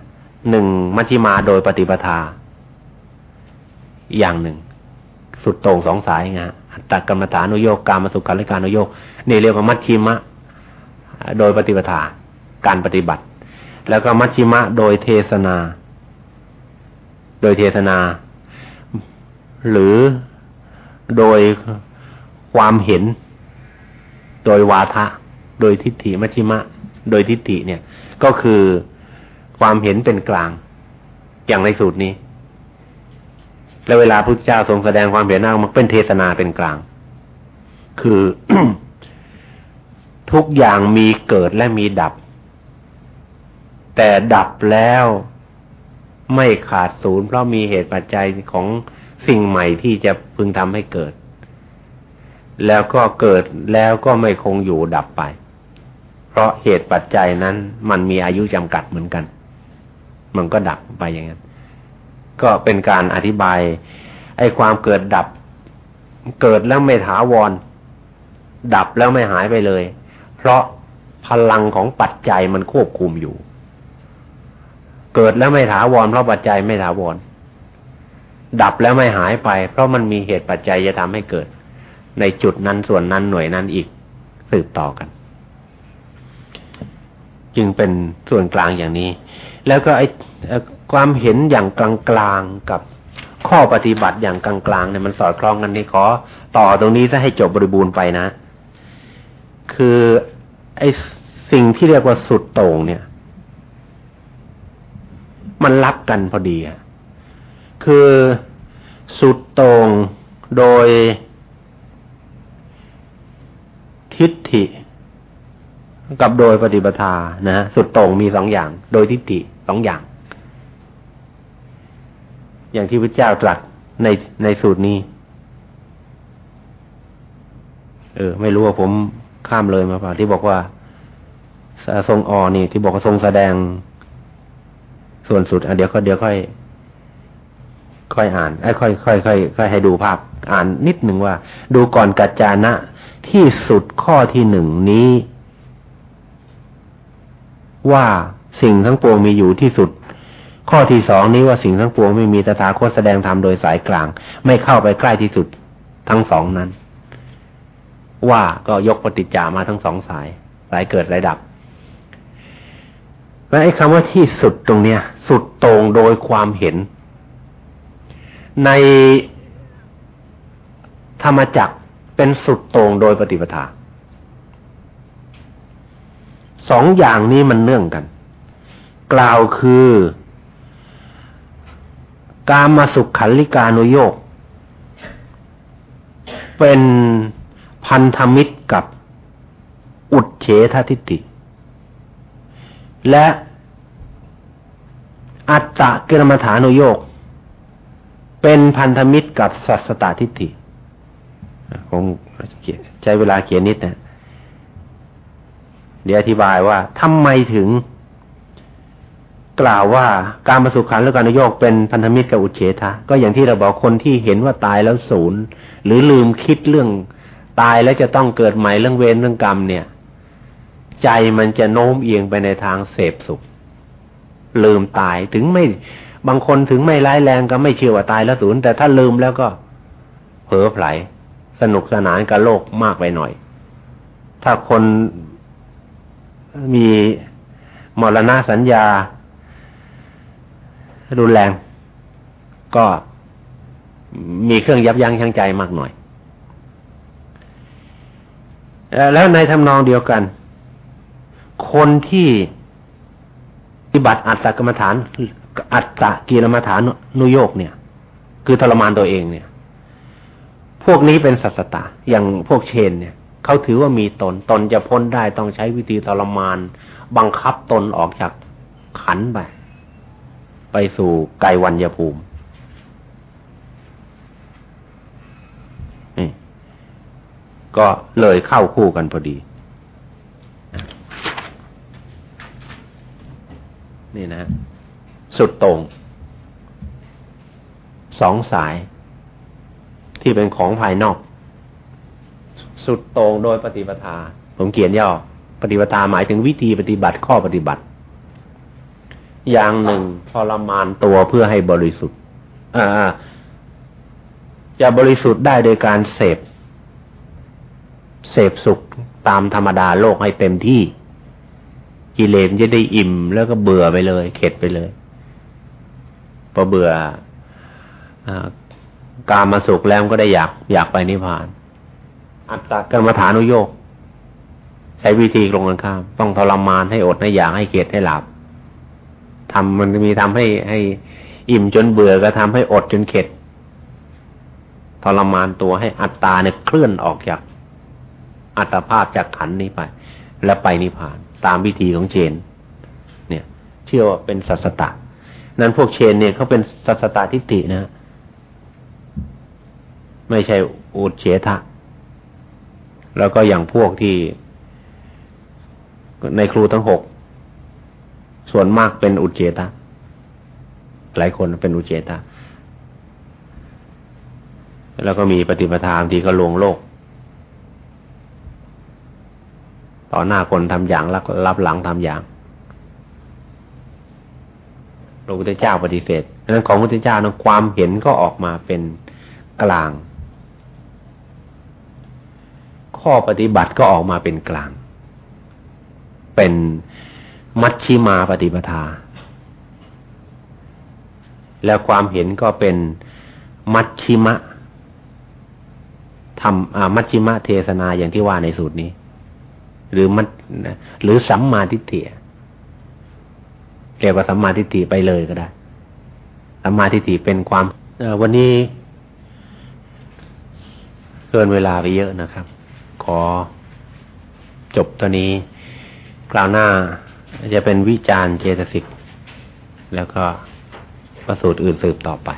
หนึ่งมัชชิมาโดยปฏิปทา อย่างหนึ่ง สุดโต่งสองสายไงอัตตกรรมฐานุโยกการมาสุขาริการนุโยกนี่เรียกว่ามัชชิมะ โดยปฏิปทา การปฏิบัติ แล้วก็มัชชิมะโดยเทศนา โดยเทศนา หรือโดยความเห็น โดยวาทะ โดยทิฏฐิมัชฌิมะ โดยทิฏฐิเนี่ย ก็คือความเห็นเป็นกลาง อย่างในสูตรนี้ แล้วเวลาพระเจ้าทรงแสดงความเห็นนั่งมันเป็นเทศนาเป็นกลาง คือทุกอย่างมีเกิดและมีดับ แต่ดับแล้วไม่ขาดศูนย์เพราะมีเหตุปัจจัยของสิ่งใหม่ที่จะพึงทำให้เกิด แล้วก็เกิดแล้วก็ไม่คงอยู่ดับไป เพราะเหตุปัจจัยนั้น มันมีอายุจำกัดเหมือนกัน มันก็ดับไปอย่างนั้น ก็เป็นการอธิบายไอ้ความเกิดดับ เกิดแล้วไม่ถาวร ดับแล้วไม่หายไปเลย เพราะพลังของปัจจัยมันควบคุมอยู่ เกิดแล้วไม่ถาวรเพราะปัจจัยไม่ถาวร ดับแล้วไม่หายไป เพราะมันมีเหตุปัจจัยจะทำให้เกิด ในจุดนั้นส่วนนั้นหน่วยนั้นอีกสืบต่อกัน จึงเป็นส่วนกลางอย่างนี้ แล้วก็ไอ้ความเห็นอย่างกลางๆกับข้อปฏิบัติอย่างกลางๆเนี่ยมันสอดคล้องกันนี่ขอต่อตรงนี้ถ้าให้จบบริบูรณ์ไปนะ คือไอ้สิ่งที่เรียกว่าสุดโต่งเนี่ย มันรับกันพอดีอะคือสุดตรงโดยทิฏฐิ กับโดยปฏิปทานะสุดตรงมีสองอย่าง โดยทิฏฐิสองอย่าง อย่างที่พระเจ้าตรัสในในสูตรนี้ เออ ไม่รู้ว่าผมข้ามเลยมาป่ะที่บอกว่าทรงออนี่ ที่บอกว่าทรงแสดง ส่วนสุดอะเดี๋ยวก็เดี๋ยวค่อย ค่อยอ่านไอ้ค่อยค่อยค่อยค่อยให้ดูภาพ อ่านนิดหนึ่งว่า ดูก่อนกัจจานะ ที่สุดข้อที่หนึ่งนี้ ว่าสิ่งทั้งปวงมีอยู่ที่สุด ข้อที่สองนี้ว่าสิ่งทั้งปวงไม่มีตถาคตแสดงธรรมโดยสายกลาง ไม่เข้าไปใกล้ที่สุดทั้งสองนั้น ว่าก็ยกปฏิจจามาทั้งสองสาย สายเกิดสายดับ และไอ้คำว่าที่สุดตรงเนี้ย สุดตรงโดยความเห็น ในธรรมจักเป็นสุดตรงโดยปฏิปทาสองอย่างนี้มันเนื่องกัน กล่าวคือ การมาสุขขันลิกานุโยกเป็นพันธมิตรกับอุดเฉททิฏฐิ และอัตตะกิรมฐานุโยกเป็นพันธมิตรกับสัสตาทิฏฐิคงใช้เวลาเขียนนิดนะ เดี๋ยวอธิบายว่าทำไมถึงกล่าวว่าการประสุขันและการนโยกเป็นพันธมิตรกับอุเฉทะก็อย่างที่เราบอกคนที่เห็นว่าตายแล้วศูนย์หรือลืมคิดเรื่องตายแล้วจะต้องเกิดใหม่เรื่องเวรเรื่องกรรมเนี่ย ใจมันจะโน้มเอียงไปในทางเสพสุข ลืมตายถึงไม่บางคนถึงไม่ร้ายแรงก็ไม่เชื่อว่าตายแล้วศูนย์แต่ถ้าลืมแล้วก็ เผลอไผลสนุกสนานกับโลกมากไปหน่อย ถ้าคนมีมรณะสัญญา รุนแรง ก็มีเครื่องยับยั้งชั่งใจมากหน่อย แล้วในทำนองเดียวกัน คนที่ปฏิบัติอัตตกรรมฐาน อัตตะกีรมฐานนุโยกเนี่ย คือทรมานตัวเองเนี่ย พวกนี้เป็นสัสตะอย่างพวกเชนเนี่ยเขาถือว่ามีตนตนจะพ้นได้ต้องใช้วิธีทรมาน บังคับตนออกจากขันไปไปสู่ไกวันยภูมินี่ก็เลยเข้าคู่กันพอดี นี่นะ สุดตรงสองสายที่เป็นของภายนอก สุดตรงโดยปฏิปทา ผมเขียนย่อ ปฏิปทาหมายถึงวิธีปฏิบัติข้อปฏิบัติ อย่างหนึ่งทรมานตัวเพื่อให้บริสุทธิ์จะบริสุทธิ์ได้โดยการเสพ เสพสุขตามธรรมดาโลกให้เต็มที่ กิเลสจะได้อิ่มแล้วก็เบื่อไปเลย เข็ดไปเลย พอเบื่ออกามาสุขแล้วก็ได้อยากอยากไปนิพพาน อัตตากรรมฐานุโยกใช้วิธีตรงกันข้าม ต้องทรมานให้อดให้อยากให้เกียดให้หลับทำมันมีทำให้ให้อิ่มจนเบื่อก็ทำให้อดจนเข็ดทรมานตัวให้อัตตาเนี่ยเคลื่อนออกจากอัตภาพจากขันนี้ไป แล้วไปนิพพาน ตามวิธีของเชน เนี่ย เชื่อว่าเป็นสัสตะ นั้นพวกเชนเนี่ยเขาเป็นสัสตาทิฏฐินะ ไม่ใช่อุเฉทะ แล้วก็อย่างพวกที่ ในครูทั้งหก ส่วนมากเป็นอุเจตะหลายคนเป็นอุเจตะแล้วก็มีปฏิปทาที่ก็ลวงโลก ต่อหน้าคนทำอย่างรับรับหลังทำอย่างพระพุทธเจ้าปฏิเสธดังนั้นของพระพุทธเจ้านะความเห็นก็ออกมาเป็นกลาง ข้อปฏิบัติก็ออกมาเป็นกลาง เป็นมัชชิมาปฏิปทา แล้วความเห็นก็เป็นมัชชิมะทำมัชชิมะเทศนาอย่างที่ว่าในสูตรนี้ หรือมัหรือสัมมาทิฏฐิเรียกว่าสัมมาทิฏฐิไปเลยก็ได้สัมมาทิฏฐิเป็นความวันนี้เกินเวลาไปเยอะนะครับ ขอจบตัวนี้กล่าวหน้าจะเป็นวิจารณ์เจตสิก แล้วก็ประสูตรอื่นสืบต่อไป